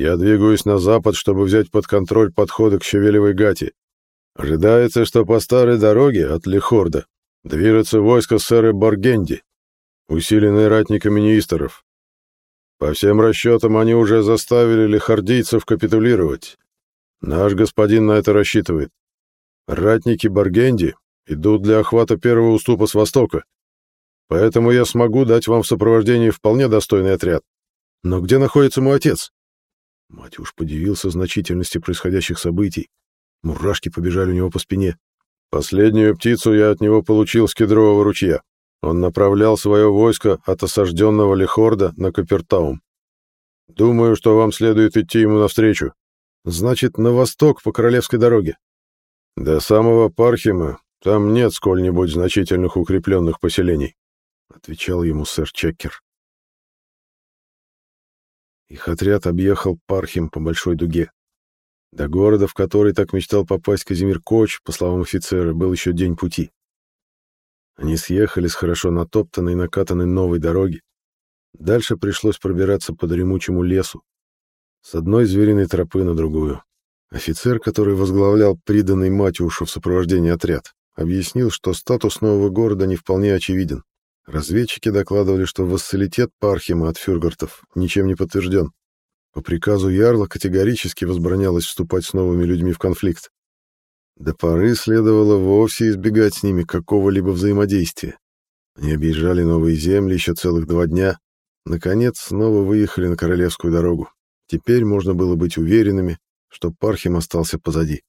Я двигаюсь на запад, чтобы взять под контроль подходы к Щавелевой гати. Ожидается, что по старой дороге от Лихорда движется войско сэра Баргенди, усиленное ратниками неисторов. По всем расчетам, они уже заставили лихардийцев капитулировать. Наш господин на это рассчитывает. Ратники Баргенди идут для охвата первого уступа с востока. Поэтому я смогу дать вам в сопровождении вполне достойный отряд. Но где находится мой отец? Матюш подивился значительности происходящих событий. Мурашки побежали у него по спине. Последнюю птицу я от него получил с кедрового ручья. Он направлял свое войско от осажденного Лихорда на Капертаум. Думаю, что вам следует идти ему навстречу. Значит, на восток по Королевской дороге. До самого Пархима там нет сколь-нибудь значительных укрепленных поселений, отвечал ему сэр Чеккер. Их отряд объехал Пархим по большой дуге. До города, в который так мечтал попасть Казимир Коч, по словам офицера, был еще день пути. Они съехали с хорошо натоптанной и накатанной новой дороги. Дальше пришлось пробираться по дремучему лесу, с одной звериной тропы на другую. Офицер, который возглавлял приданный Матюшу в сопровождении отряд, объяснил, что статус нового города не вполне очевиден. Разведчики докладывали, что вассалитет Пархима от фюргартов ничем не подтвержден. По приказу Ярла категорически возбранялось вступать с новыми людьми в конфликт. До поры следовало вовсе избегать с ними какого-либо взаимодействия. Они объезжали новые земли еще целых два дня. Наконец, снова выехали на Королевскую дорогу. Теперь можно было быть уверенными, что Пархим остался позади.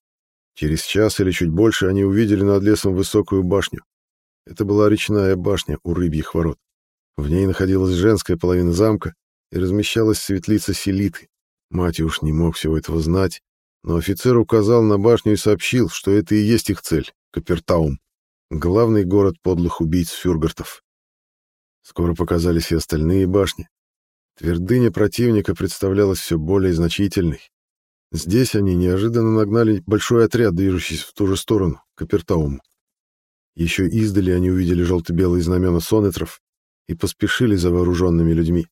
Через час или чуть больше они увидели над лесом высокую башню. Это была речная башня у рыбьих ворот. В ней находилась женская половина замка и размещалась светлица Селиты. Мать уж не мог всего этого знать, но офицер указал на башню и сообщил, что это и есть их цель — Капертаум, главный город подлых убийц фюргартов. Скоро показались и остальные башни. Твердыня противника представлялась все более значительной. Здесь они неожиданно нагнали большой отряд, движущийся в ту же сторону, Капертауму. Еще издали они увидели желто-белые знамена сонетров и поспешили за вооруженными людьми.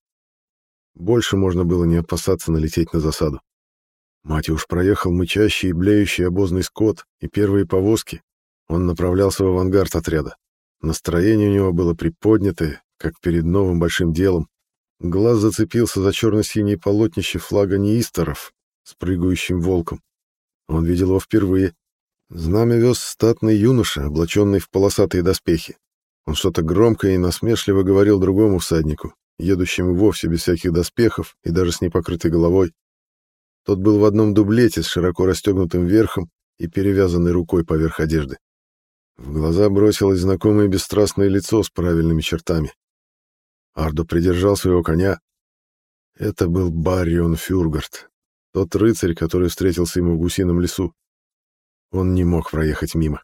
Больше можно было не опасаться налететь на засаду. Матюш проехал мычащий и блеющий обозный скот и первые повозки. Он направлялся в авангард отряда. Настроение у него было приподнятое, как перед новым большим делом. Глаз зацепился за черно-синее полотнище флага неисторов с прыгающим волком. Он видел его впервые. Знамя вез статный юноша, облаченный в полосатые доспехи. Он что-то громко и насмешливо говорил другому всаднику, едущему вовсе без всяких доспехов и даже с непокрытой головой. Тот был в одном дублете с широко расстегнутым верхом и перевязанной рукой поверх одежды. В глаза бросилось знакомое бесстрастное лицо с правильными чертами. Ардо придержал своего коня. Это был Баррион Фюргард, тот рыцарь, который встретился ему в гусином лесу. Он не мог проехать мимо.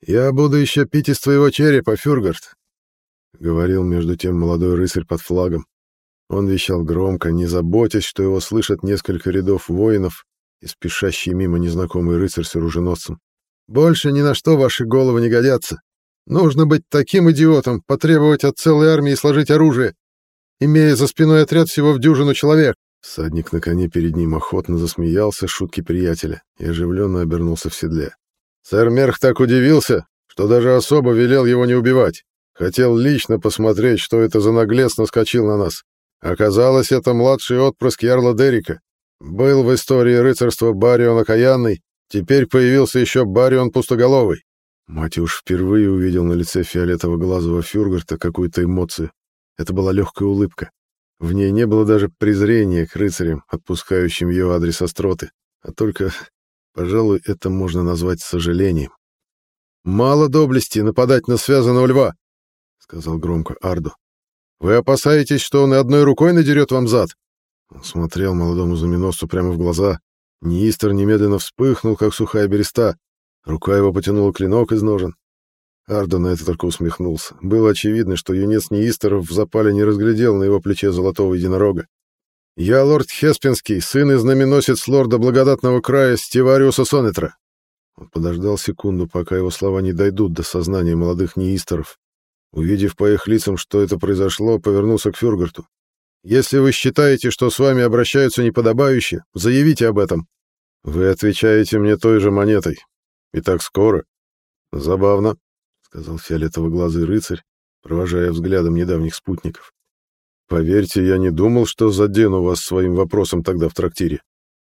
«Я буду еще пить из твоего черепа, Фюргард», — говорил между тем молодой рыцарь под флагом. Он вещал громко, не заботясь, что его слышат несколько рядов воинов и спешащий мимо незнакомый рыцарь с оруженосцем. «Больше ни на что ваши головы не годятся. Нужно быть таким идиотом, потребовать от целой армии сложить оружие, имея за спиной отряд всего в дюжину человек». Садник на коне перед ним охотно засмеялся шутки приятеля и оживленно обернулся в седле. Сэр Мерх так удивился, что даже особо велел его не убивать. Хотел лично посмотреть, что это за наглец наскочил на нас. Оказалось, это младший отпрыск Ярла Дерика. Был в истории рыцарства Барион Окаянный, теперь появился еще Барион Пустоголовый. Матюш впервые увидел на лице фиолетово-глазого Фюргарта какую-то эмоцию. Это была легкая улыбка. В ней не было даже презрения к рыцарям, отпускающим ее адрес остроты, а только, пожалуй, это можно назвать сожалением. «Мало доблести нападать на связанного льва», — сказал громко Ардо. «Вы опасаетесь, что он и одной рукой надерет вам зад?» Он смотрел молодому знаменосцу прямо в глаза. Неистер немедленно вспыхнул, как сухая береста. Рука его потянула клинок из ножен. Ардо на это только усмехнулся. Было очевидно, что юнец Неистеров в запале не разглядел на его плече золотого единорога. «Я лорд Хеспинский, сын и знаменосец лорда благодатного края Стивариуса Сонетра». Он подождал секунду, пока его слова не дойдут до сознания молодых Неистеров. Увидев по их лицам, что это произошло, повернулся к Фюргарту. «Если вы считаете, что с вами обращаются неподобающе, заявите об этом. Вы отвечаете мне той же монетой. И так скоро. Забавно сказал фиолетово-глазый рыцарь, провожая взглядом недавних спутников. Поверьте, я не думал, что задену вас своим вопросом тогда в трактире.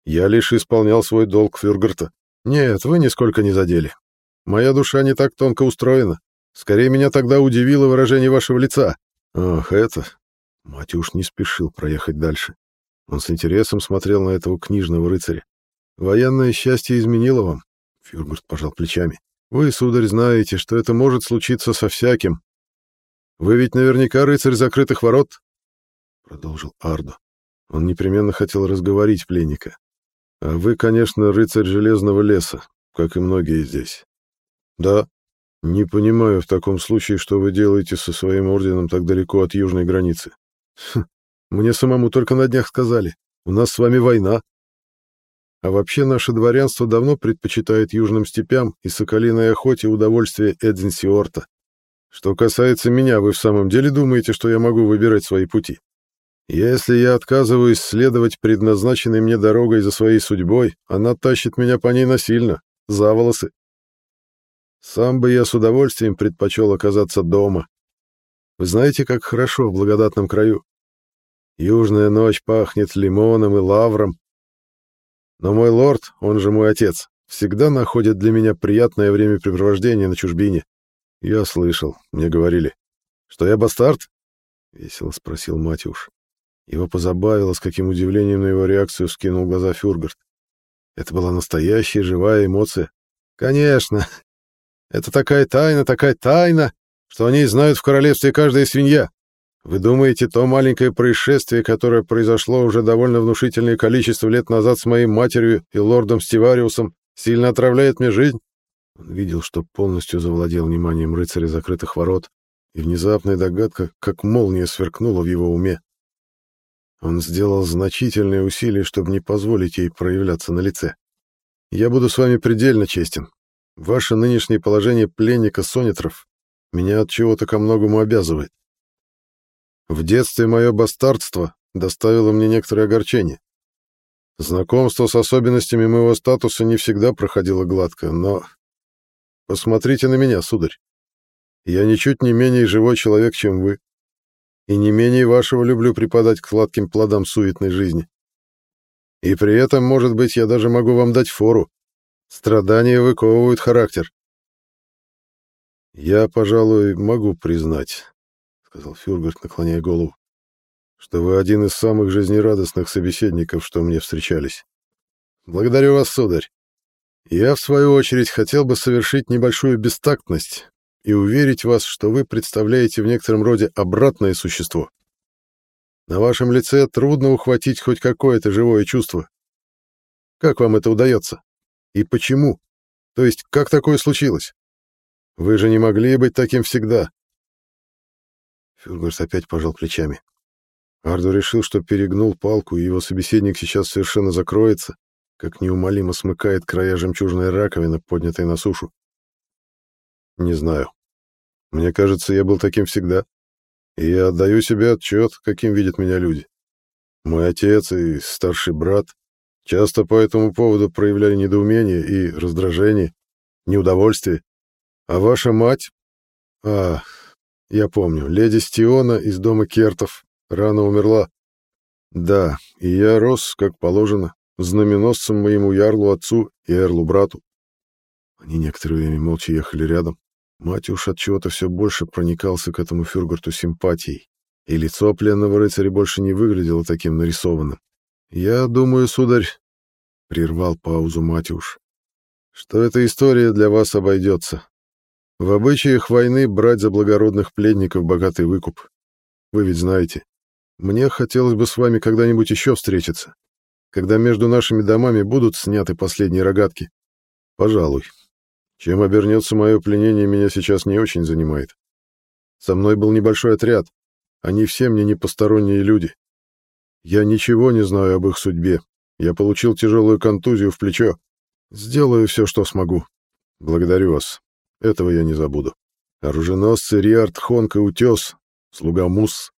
Я лишь исполнял свой долг Фюргарта. Нет, вы нисколько не задели. Моя душа не так тонко устроена. Скорее, меня тогда удивило выражение вашего лица. Ах, это... Матюш не спешил проехать дальше. Он с интересом смотрел на этого книжного рыцаря. Военное счастье изменило вам. Фюргарт пожал плечами. Вы, сударь, знаете, что это может случиться со всяким. Вы ведь наверняка рыцарь закрытых ворот, продолжил Ардо. Он непременно хотел разговорить пленника. А вы, конечно, рыцарь железного леса, как и многие здесь. Да. Не понимаю в таком случае, что вы делаете со своим орденом так далеко от южной границы. Хм, мне самому только на днях сказали. У нас с вами война. А вообще наше дворянство давно предпочитает южным степям и соколиной охоте удовольствие Эдзенсиорта. Что касается меня, вы в самом деле думаете, что я могу выбирать свои пути? Если я отказываюсь следовать предназначенной мне дорогой за своей судьбой, она тащит меня по ней насильно, за волосы. Сам бы я с удовольствием предпочел оказаться дома. Вы знаете, как хорошо в благодатном краю? Южная ночь пахнет лимоном и лавром, но мой лорд, он же мой отец, всегда находит для меня приятное времяпрепровождение на чужбине. Я слышал, мне говорили. Что я бастард? Весело спросил Матюш. Его позабавило, с каким удивлением на его реакцию скинул глаза Фюргарт. Это была настоящая живая эмоция. Конечно. Это такая тайна, такая тайна, что о ней знают в королевстве каждая свинья. Вы думаете, то маленькое происшествие, которое произошло уже довольно внушительное количество лет назад с моей матерью и лордом Стивариусом, сильно отравляет мне жизнь? Он видел, что полностью завладел вниманием рыцаря закрытых ворот, и внезапная догадка, как молния, сверкнула в его уме. Он сделал значительные усилия, чтобы не позволить ей проявляться на лице. «Я буду с вами предельно честен. Ваше нынешнее положение пленника Сонитров меня от чего-то ко многому обязывает. В детстве мое бастардство доставило мне некоторое огорчение. Знакомство с особенностями моего статуса не всегда проходило гладко, но... Посмотрите на меня, сударь. Я ничуть не менее живой человек, чем вы. И не менее вашего люблю преподать к сладким плодам суетной жизни. И при этом, может быть, я даже могу вам дать фору. Страдания выковывают характер. Я, пожалуй, могу признать, сказал Фюргарт, наклоняя голову, что вы один из самых жизнерадостных собеседников, что мне встречались. Благодарю вас, сударь. Я, в свою очередь, хотел бы совершить небольшую бестактность и уверить вас, что вы представляете в некотором роде обратное существо. На вашем лице трудно ухватить хоть какое-то живое чувство. Как вам это удается? И почему? То есть, как такое случилось? Вы же не могли быть таким всегда. Фюргерс опять пожал плечами. Ардо решил, что перегнул палку, и его собеседник сейчас совершенно закроется, как неумолимо смыкает края жемчужная раковина, поднятая на сушу. Не знаю. Мне кажется, я был таким всегда. И я отдаю себе отчет, каким видят меня люди. Мой отец и старший брат часто по этому поводу проявляли недоумение и раздражение, неудовольствие. А ваша мать... А, я помню, леди Стиона из дома Кертов рано умерла. Да, и я рос, как положено, знаменосцем моему ярлу отцу и эрлу брату. Они некоторое время молча ехали рядом. Матюш от чего-то все больше проникался к этому Фюргарту симпатией, и лицо пленного рыцаря больше не выглядело таким нарисованным. «Я думаю, сударь», — прервал паузу Матюш, — «что эта история для вас обойдется. В обычаях войны брать за благородных пленников богатый выкуп. Вы ведь знаете. Мне хотелось бы с вами когда-нибудь еще встретиться, когда между нашими домами будут сняты последние рогатки. Пожалуй, чем обернется мое пленение, меня сейчас не очень занимает. Со мной был небольшой отряд. Они все мне не посторонние люди. Я ничего не знаю об их судьбе. Я получил тяжелую контузию в плечо. Сделаю все, что смогу. Благодарю вас. Этого я не забуду. Оруженосцы Риард, Хонг и Утес, слуга Мусс.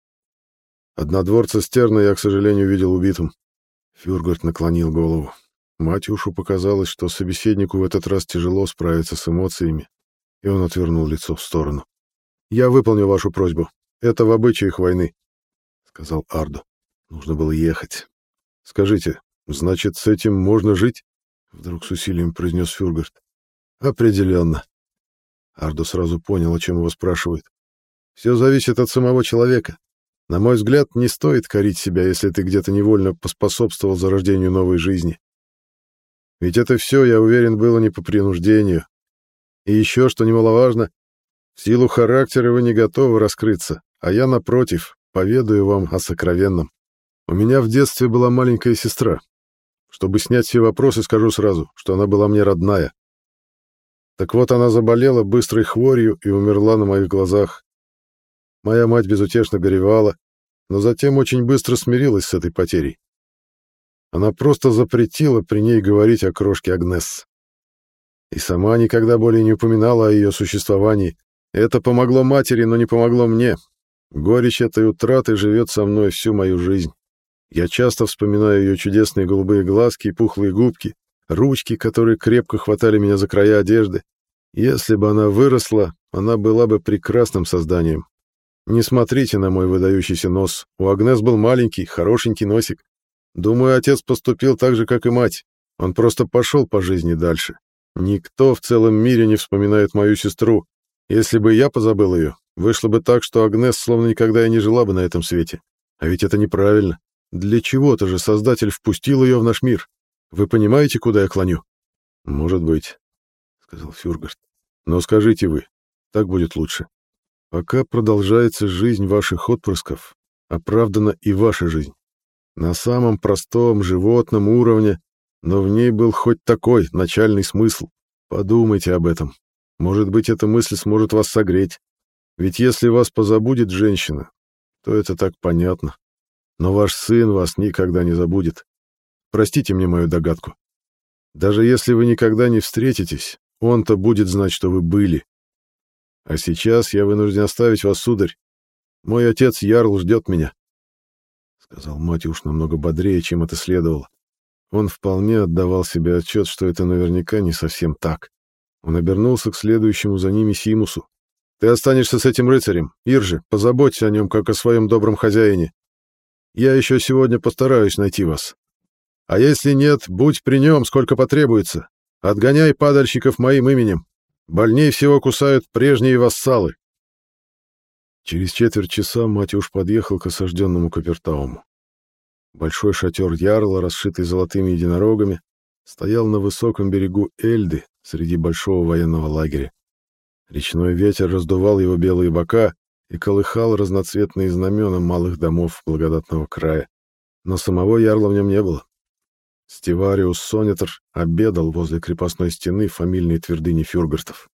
Однодворца Стерна я, к сожалению, видел убитым. Фюргард наклонил голову. Матюшу показалось, что собеседнику в этот раз тяжело справиться с эмоциями, и он отвернул лицо в сторону. «Я выполню вашу просьбу. Это в обычаях войны», — сказал Ардо. «Нужно было ехать. Скажите, значит, с этим можно жить?» Вдруг с усилием произнес Фюргард. «Определенно». Ардо сразу понял, о чем его спрашивают. «Все зависит от самого человека. На мой взгляд, не стоит корить себя, если ты где-то невольно поспособствовал зарождению новой жизни. Ведь это все, я уверен, было не по принуждению. И еще, что немаловажно, в силу характера вы не готовы раскрыться, а я, напротив, поведаю вам о сокровенном. У меня в детстве была маленькая сестра. Чтобы снять все вопросы, скажу сразу, что она была мне родная. Так вот, она заболела быстрой хворью и умерла на моих глазах. Моя мать безутешно горевала, но затем очень быстро смирилась с этой потерей. Она просто запретила при ней говорить о крошке Агнес. И сама никогда более не упоминала о ее существовании. Это помогло матери, но не помогло мне. Горечь этой утраты живет со мной всю мою жизнь. Я часто вспоминаю ее чудесные голубые глазки и пухлые губки, ручки, которые крепко хватали меня за края одежды. Если бы она выросла, она была бы прекрасным созданием. Не смотрите на мой выдающийся нос. У Агнес был маленький, хорошенький носик. Думаю, отец поступил так же, как и мать. Он просто пошел по жизни дальше. Никто в целом мире не вспоминает мою сестру. Если бы я позабыл ее, вышло бы так, что Агнес словно никогда и не жила бы на этом свете. А ведь это неправильно. Для чего-то же Создатель впустил ее в наш мир. Вы понимаете, куда я клоню? Может быть, сказал Фюргард. Но скажите вы, так будет лучше. Пока продолжается жизнь ваших отпрысков, оправдана и ваша жизнь на самом простом животном уровне, но в ней был хоть такой начальный смысл. Подумайте об этом. Может быть, эта мысль сможет вас согреть. Ведь если вас позабудет женщина, то это так понятно. Но ваш сын вас никогда не забудет. Простите мне мою догадку. Даже если вы никогда не встретитесь, он-то будет знать, что вы были. А сейчас я вынужден оставить вас, сударь. Мой отец Ярл ждет меня сказал Матюш намного бодрее, чем это следовало. Он вполне отдавал себе отчет, что это наверняка не совсем так. Он обернулся к следующему за ними Симусу. «Ты останешься с этим рыцарем. Иржи, позаботься о нем, как о своем добром хозяине. Я еще сегодня постараюсь найти вас. А если нет, будь при нем, сколько потребуется. Отгоняй падальщиков моим именем. Больней всего кусают прежние вассалы. Через четверть часа Матюш подъехал к осажденному Капертауму. Большой шатер ярла, расшитый золотыми единорогами, стоял на высоком берегу Эльды среди большого военного лагеря. Речной ветер раздувал его белые бока и колыхал разноцветные знамена малых домов благодатного края. Но самого ярла в нем не было. Стивариус Сонетер обедал возле крепостной стены фамильной твердыни фюргартов.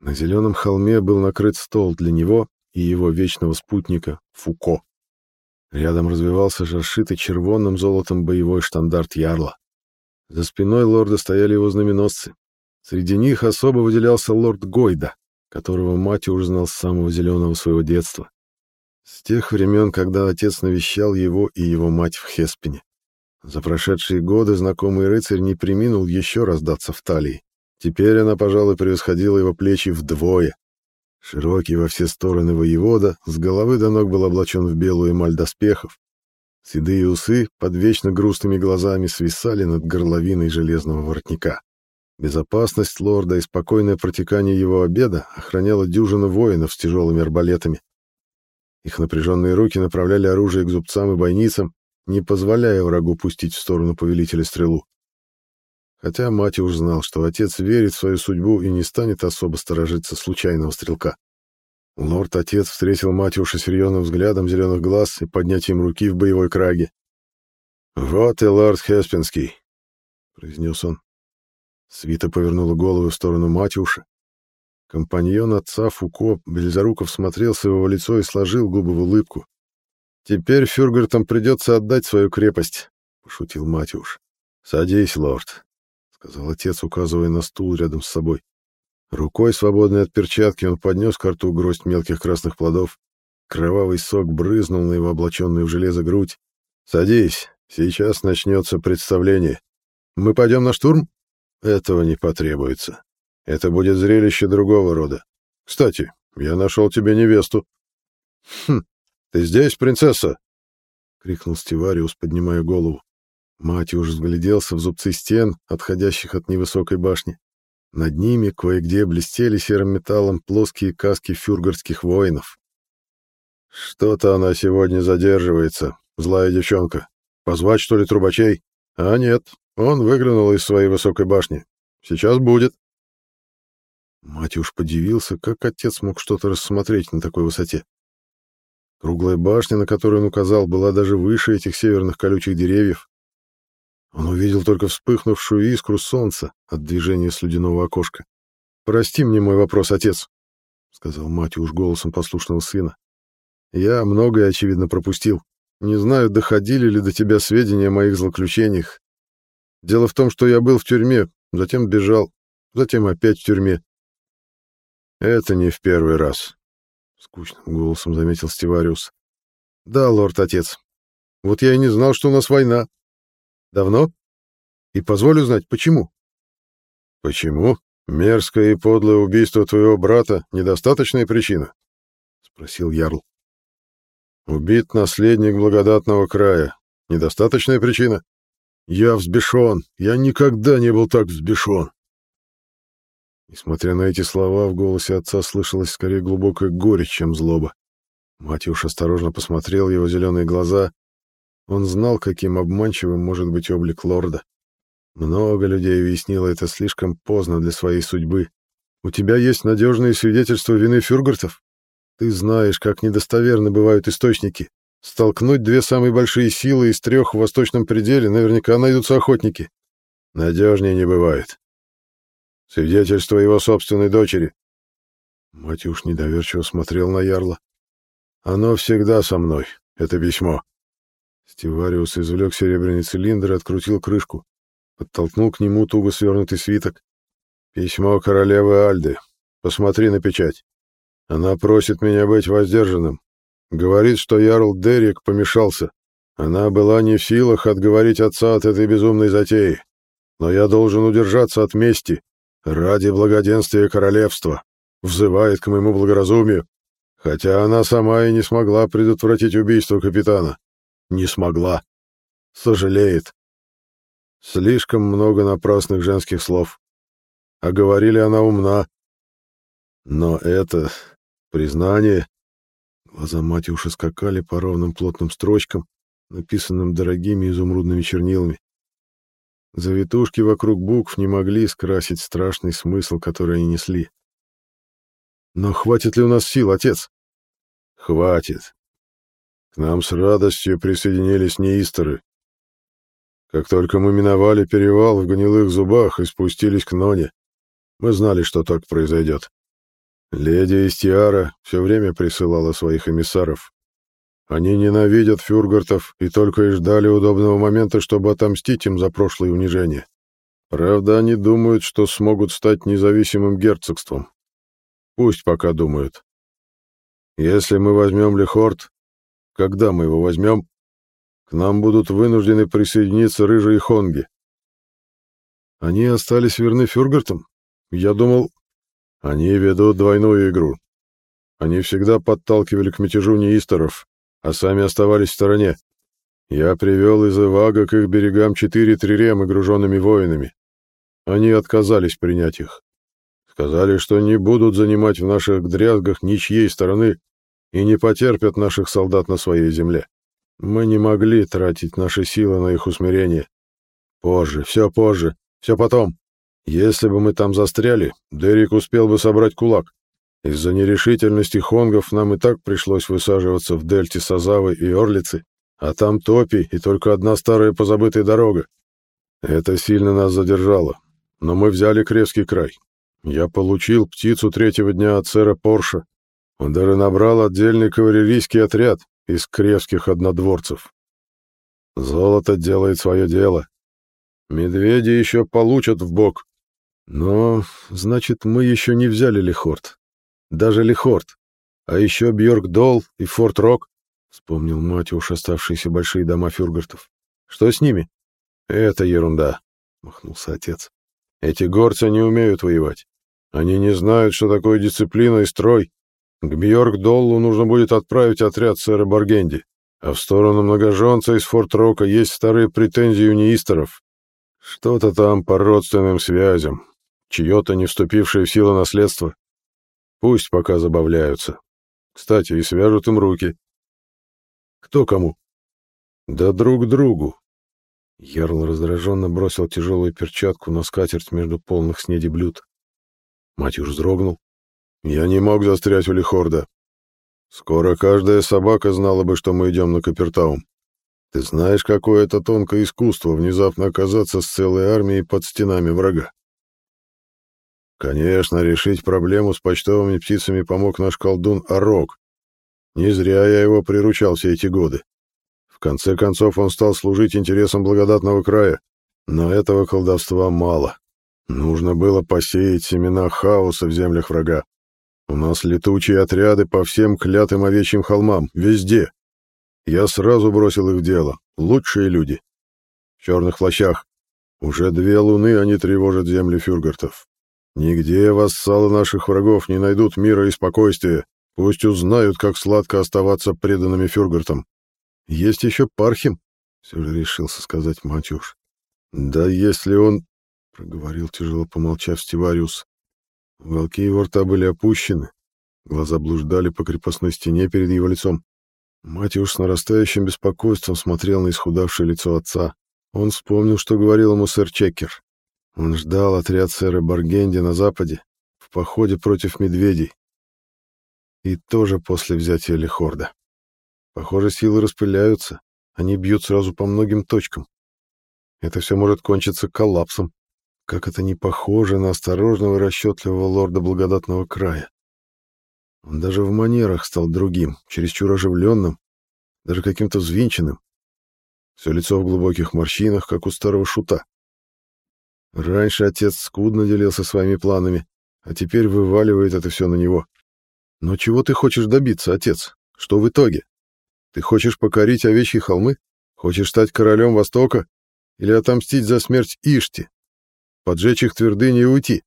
На зеленом холме был накрыт стол для него и его вечного спутника Фуко. Рядом развивался расшитый червонным золотом боевой штандарт Ярла. За спиной лорда стояли его знаменосцы. Среди них особо выделялся лорд Гойда, которого мать уже знал с самого зеленого своего детства. С тех времен, когда отец навещал его и его мать в Хеспине. За прошедшие годы знакомый рыцарь не приминул еще раз даться в талии. Теперь она, пожалуй, превосходила его плечи вдвое, Широкий во все стороны воевода с головы до ног был облачен в белую эмаль доспехов. Седые усы под вечно грустными глазами свисали над горловиной железного воротника. Безопасность лорда и спокойное протекание его обеда охраняла дюжина воинов с тяжелыми арбалетами. Их напряженные руки направляли оружие к зубцам и бойницам, не позволяя врагу пустить в сторону повелителя стрелу. Хотя мать уж знал, что отец верит в свою судьбу и не станет особо сторожиться случайного стрелка. Лорд-отец встретил Матюша серьезным взглядом зеленых глаз и поднятием руки в боевой краге. «Вот и лорд Хеспинский», — произнес он. Свита повернула голову в сторону Матюша. Компаньон отца Фуко, Бельзаруков, смотрелся в его лицо и сложил губы в улыбку. «Теперь фюргертам придется отдать свою крепость», — пошутил Матюш. «Садись, лорд», — сказал отец, указывая на стул рядом с собой. Рукой, свободной от перчатки, он поднес к рту гроздь мелких красных плодов. Кровавый сок брызнул на его облаченную в железо грудь. «Садись, сейчас начнется представление. Мы пойдем на штурм?» «Этого не потребуется. Это будет зрелище другого рода. Кстати, я нашел тебе невесту». «Хм, ты здесь, принцесса?» — крикнул Стивариус, поднимая голову. Мать уж взгляделся в зубцы стен, отходящих от невысокой башни. Над ними кое-где блестели серым металлом плоские каски фюргардских воинов. «Что-то она сегодня задерживается, злая девчонка. Позвать, что ли, трубачей? А нет, он выглянул из своей высокой башни. Сейчас будет». Мать уж подивился, как отец мог что-то рассмотреть на такой высоте. Круглая башня, на которую он указал, была даже выше этих северных колючих деревьев, он увидел только вспыхнувшую искру солнца от движения слюдяного окошка. «Прости мне мой вопрос, отец», — сказал мать уж голосом послушного сына. «Я многое, очевидно, пропустил. Не знаю, доходили ли до тебя сведения о моих злоключениях. Дело в том, что я был в тюрьме, затем бежал, затем опять в тюрьме». «Это не в первый раз», — скучным голосом заметил Стивариус. «Да, лорд-отец. Вот я и не знал, что у нас война. Давно? И позволю знать, почему. Почему? Мерзкое и подлое убийство твоего брата — недостаточная причина? Спросил Ярл. Убит наследник благодатного края. Недостаточная причина? Я взбешен. Я никогда не был так взбешен. Несмотря на эти слова, в голосе отца слышалась скорее глубокая горечь, чем злоба. Матюш осторожно посмотрел его зеленые глаза он знал, каким обманчивым может быть облик лорда. Много людей уяснило это слишком поздно для своей судьбы. У тебя есть надежные свидетельства вины фюргартов? Ты знаешь, как недостоверны бывают источники. Столкнуть две самые большие силы из трех в восточном пределе наверняка найдутся охотники. Надежнее не бывает. Свидетельство его собственной дочери. Матюш недоверчиво смотрел на Ярла. Оно всегда со мной, это письмо. Стивариус извлек серебряный цилиндр и открутил крышку. Подтолкнул к нему туго свернутый свиток. «Письмо королевы Альды. Посмотри на печать. Она просит меня быть воздержанным. Говорит, что Ярл Дерек помешался. Она была не в силах отговорить отца от этой безумной затеи. Но я должен удержаться от мести ради благоденствия королевства. Взывает к моему благоразумию, хотя она сама и не смогла предотвратить убийство капитана. Не смогла. Сожалеет. Слишком много напрасных женских слов. А говорили, она умна. Но это признание... Глаза Матюши скакали по ровным плотным строчкам, написанным дорогими изумрудными чернилами. Завитушки вокруг букв не могли скрасить страшный смысл, который они несли. «Но хватит ли у нас сил, отец?» «Хватит нам с радостью присоединились неисторы. Как только мы миновали перевал в гнилых зубах и спустились к Ноне, мы знали, что так произойдет. Леди Истиара все время присылала своих эмиссаров. Они ненавидят фюргартов и только и ждали удобного момента, чтобы отомстить им за прошлое унижение. Правда, они думают, что смогут стать независимым герцогством. Пусть пока думают. Если мы возьмем Лехорт, когда мы его возьмем, к нам будут вынуждены присоединиться Рыжие Хонги. Они остались верны Фюргартам? Я думал, они ведут двойную игру. Они всегда подталкивали к мятежу неисторов, а сами оставались в стороне. Я привел из Ивага к их берегам четыре триремы, груженными воинами. они отказались принять их. Сказали, что не будут занимать в наших дрязгах ничьей стороны и не потерпят наших солдат на своей земле. Мы не могли тратить наши силы на их усмирение. Позже, все позже, все потом. Если бы мы там застряли, Дерек успел бы собрать кулак. Из-за нерешительности хонгов нам и так пришлось высаживаться в дельте Сазавы и Орлицы, а там топи и только одна старая позабытая дорога. Это сильно нас задержало, но мы взяли Кревский край. Я получил птицу третьего дня от сэра Порша. Он даже набрал отдельный кавалерийский отряд из кревских однодворцев. Золото делает свое дело. Медведи еще получат в бок. Но, значит, мы еще не взяли Лихорд. Даже Лихорд. А еще Бьорк-Дол и Форт-Рок. Вспомнил мать уж оставшиеся большие дома фюргартов. Что с ними? Это ерунда, махнулся отец. Эти горцы не умеют воевать. Они не знают, что такое дисциплина и строй. К Бьорк-Доллу нужно будет отправить отряд сэра Баргенди, а в сторону многоженца из Форт-Рока есть старые претензии у. Что-то там по родственным связям, чье-то не вступившее в силу наследство. Пусть пока забавляются. Кстати, и свяжут им руки. Кто кому? Да друг другу. Ярл раздраженно бросил тяжелую перчатку на скатерть между полных снеди блюд. Матюш вздрогнул. Я не мог застрять у Лихорда. Скоро каждая собака знала бы, что мы идем на Капертаум. Ты знаешь, какое это тонкое искусство внезапно оказаться с целой армией под стенами врага. Конечно, решить проблему с почтовыми птицами помог наш колдун Арок. Не зря я его приручал все эти годы. В конце концов, он стал служить интересам благодатного края. Но этого колдовства мало. Нужно было посеять семена хаоса в землях врага. У нас летучие отряды по всем клятым овечьим холмам, везде. Я сразу бросил их в дело. Лучшие люди. В черных плащах. Уже две луны они тревожат земли фюргартов. Нигде вассалы наших врагов не найдут мира и спокойствия. Пусть узнают, как сладко оставаться преданными фюргартам. Есть еще Пархим, все же решился сказать Матюш. Да если он... Проговорил тяжело помолчав Стивариус. Волки его рта были опущены. Глаза блуждали по крепостной стене перед его лицом. Матюш с нарастающим беспокойством смотрел на исхудавшее лицо отца. Он вспомнил, что говорил ему сэр Чекер. Он ждал отряд сэра Баргенди на западе, в походе против медведей. И тоже после взятия Лихорда. Похоже, силы распыляются, они бьют сразу по многим точкам. Это все может кончиться коллапсом. Как это не похоже на осторожного и расчетливого лорда благодатного края. Он даже в манерах стал другим, чересчур оживленным, даже каким-то взвинченным. Все лицо в глубоких морщинах, как у старого шута. Раньше отец скудно делился своими планами, а теперь вываливает это все на него. Но чего ты хочешь добиться, отец? Что в итоге? Ты хочешь покорить овечьи холмы? Хочешь стать королем Востока? Или отомстить за смерть Ишти? Поджечь их твердыни и уйти?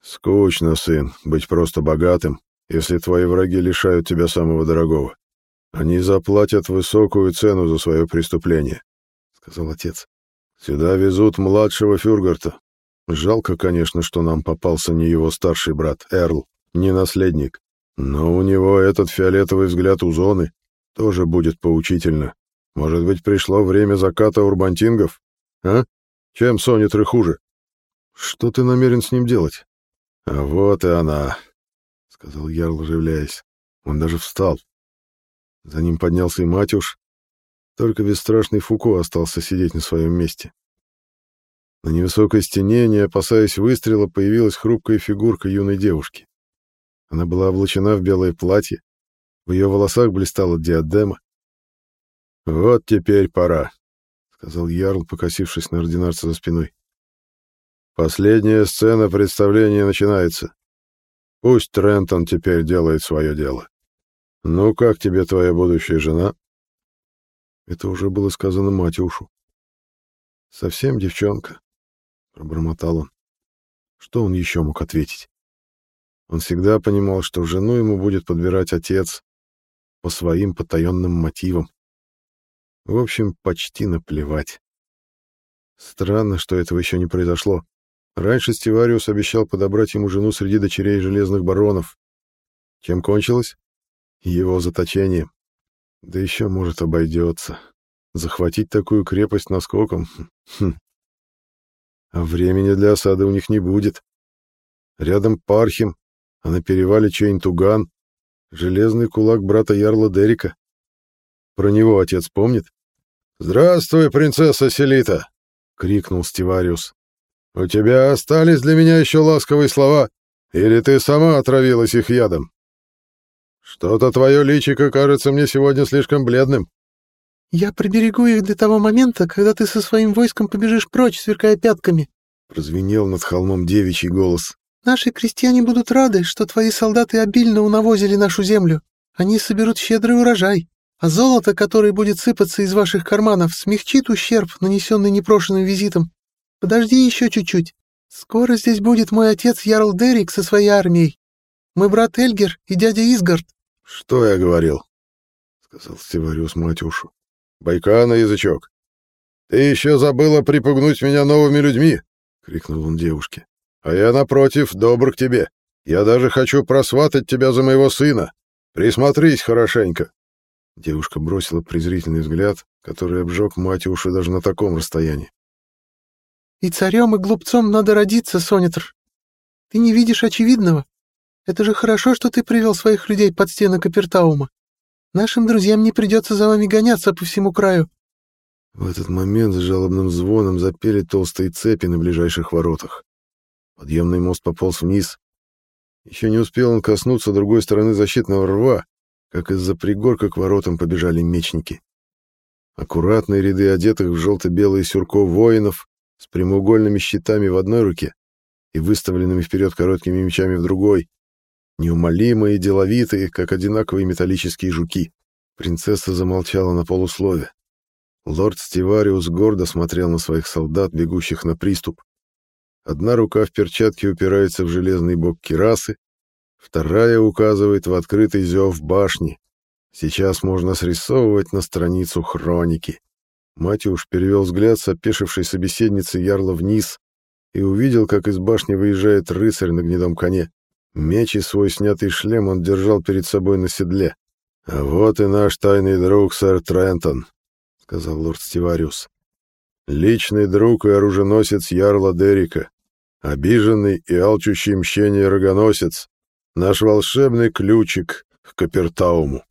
Скучно, сын, быть просто богатым, если твои враги лишают тебя самого дорогого. Они заплатят высокую цену за свое преступление, — сказал отец. Сюда везут младшего Фюргарта, Жалко, конечно, что нам попался не его старший брат Эрл, не наследник. Но у него этот фиолетовый взгляд у зоны тоже будет поучительно. Может быть, пришло время заката урбантингов? А? Чем Сонитры хуже? Что ты намерен с ним делать? А вот и она, — сказал Ярл, оживляясь. Он даже встал. За ним поднялся и Матюш. Только бесстрашный Фуко остался сидеть на своем месте. На невысокой стене, не опасаясь выстрела, появилась хрупкая фигурка юной девушки. Она была облачена в белое платье, в ее волосах блистала диадема. «Вот теперь пора», — сказал Ярл, покосившись на ординарца за спиной. «Последняя сцена представления начинается. Пусть Трентон теперь делает свое дело. Ну, как тебе твоя будущая жена?» Это уже было сказано Матюшу. Совсем девчонка, пробормотал он. Что он еще мог ответить? Он всегда понимал, что жену ему будет подбирать отец по своим потаенным мотивам. В общем, почти наплевать. Странно, что этого еще не произошло. Раньше Стивариус обещал подобрать ему жену среди дочерей железных баронов. Чем кончилось? Его заточением. Да еще, может, обойдется. Захватить такую крепость наскоком? Хм. А времени для осады у них не будет. Рядом Пархим, а на перевале Чейн-Туган — железный кулак брата Ярла Дерика. Про него отец помнит? «Здравствуй, принцесса Селита!» — крикнул Стивариус. «У тебя остались для меня еще ласковые слова, или ты сама отравилась их ядом? Что-то твое личико кажется мне сегодня слишком бледным». «Я приберегу их для того момента, когда ты со своим войском побежишь прочь, сверкая пятками», — прозвенел над холмом девичий голос. «Наши крестьяне будут рады, что твои солдаты обильно унавозили нашу землю. Они соберут щедрый урожай, а золото, которое будет сыпаться из ваших карманов, смягчит ущерб, нанесенный непрошенным визитом. Подожди еще чуть-чуть. Скоро здесь будет мой отец Ярл Дерик со своей армией. Мой брат Эльгер и дядя Изгард. — Что я говорил? — сказал Стивариус Матюшу. — Байка на язычок. — Ты еще забыла припугнуть меня новыми людьми! — крикнул он девушке. — А я, напротив, добр к тебе. Я даже хочу просватать тебя за моего сына. Присмотрись хорошенько. Девушка бросила презрительный взгляд, который обжег Матюшу даже на таком расстоянии. «И царем, и глупцом надо родиться, Сонитр. Ты не видишь очевидного. Это же хорошо, что ты привел своих людей под стены Капертаума. Нашим друзьям не придется за вами гоняться по всему краю». В этот момент с жалобным звоном запели толстые цепи на ближайших воротах. Подъемный мост пополз вниз. Еще не успел он коснуться другой стороны защитного рва, как из-за пригорка к воротам побежали мечники. Аккуратные ряды одетых в желто-белые сюрко воинов с прямоугольными щитами в одной руке и выставленными вперед короткими мечами в другой, неумолимые и деловитые, как одинаковые металлические жуки. Принцесса замолчала на полуслове. Лорд Стивариус гордо смотрел на своих солдат, бегущих на приступ. Одна рука в перчатке упирается в железный бок кирасы, Вторая указывает в открытый зев башни. Сейчас можно срисовывать на страницу хроники. Матюш перевел взгляд с опешившей собеседницы ярла вниз и увидел, как из башни выезжает рыцарь на гнедом коне. Меч и свой снятый шлем он держал перед собой на седле. «А вот и наш тайный друг, сэр Трентон», — сказал лорд Стивариус. «Личный друг и оруженосец ярла Дерика, обиженный и алчущий мщение рогоносец, Наш волшебный ключик к Капертауму.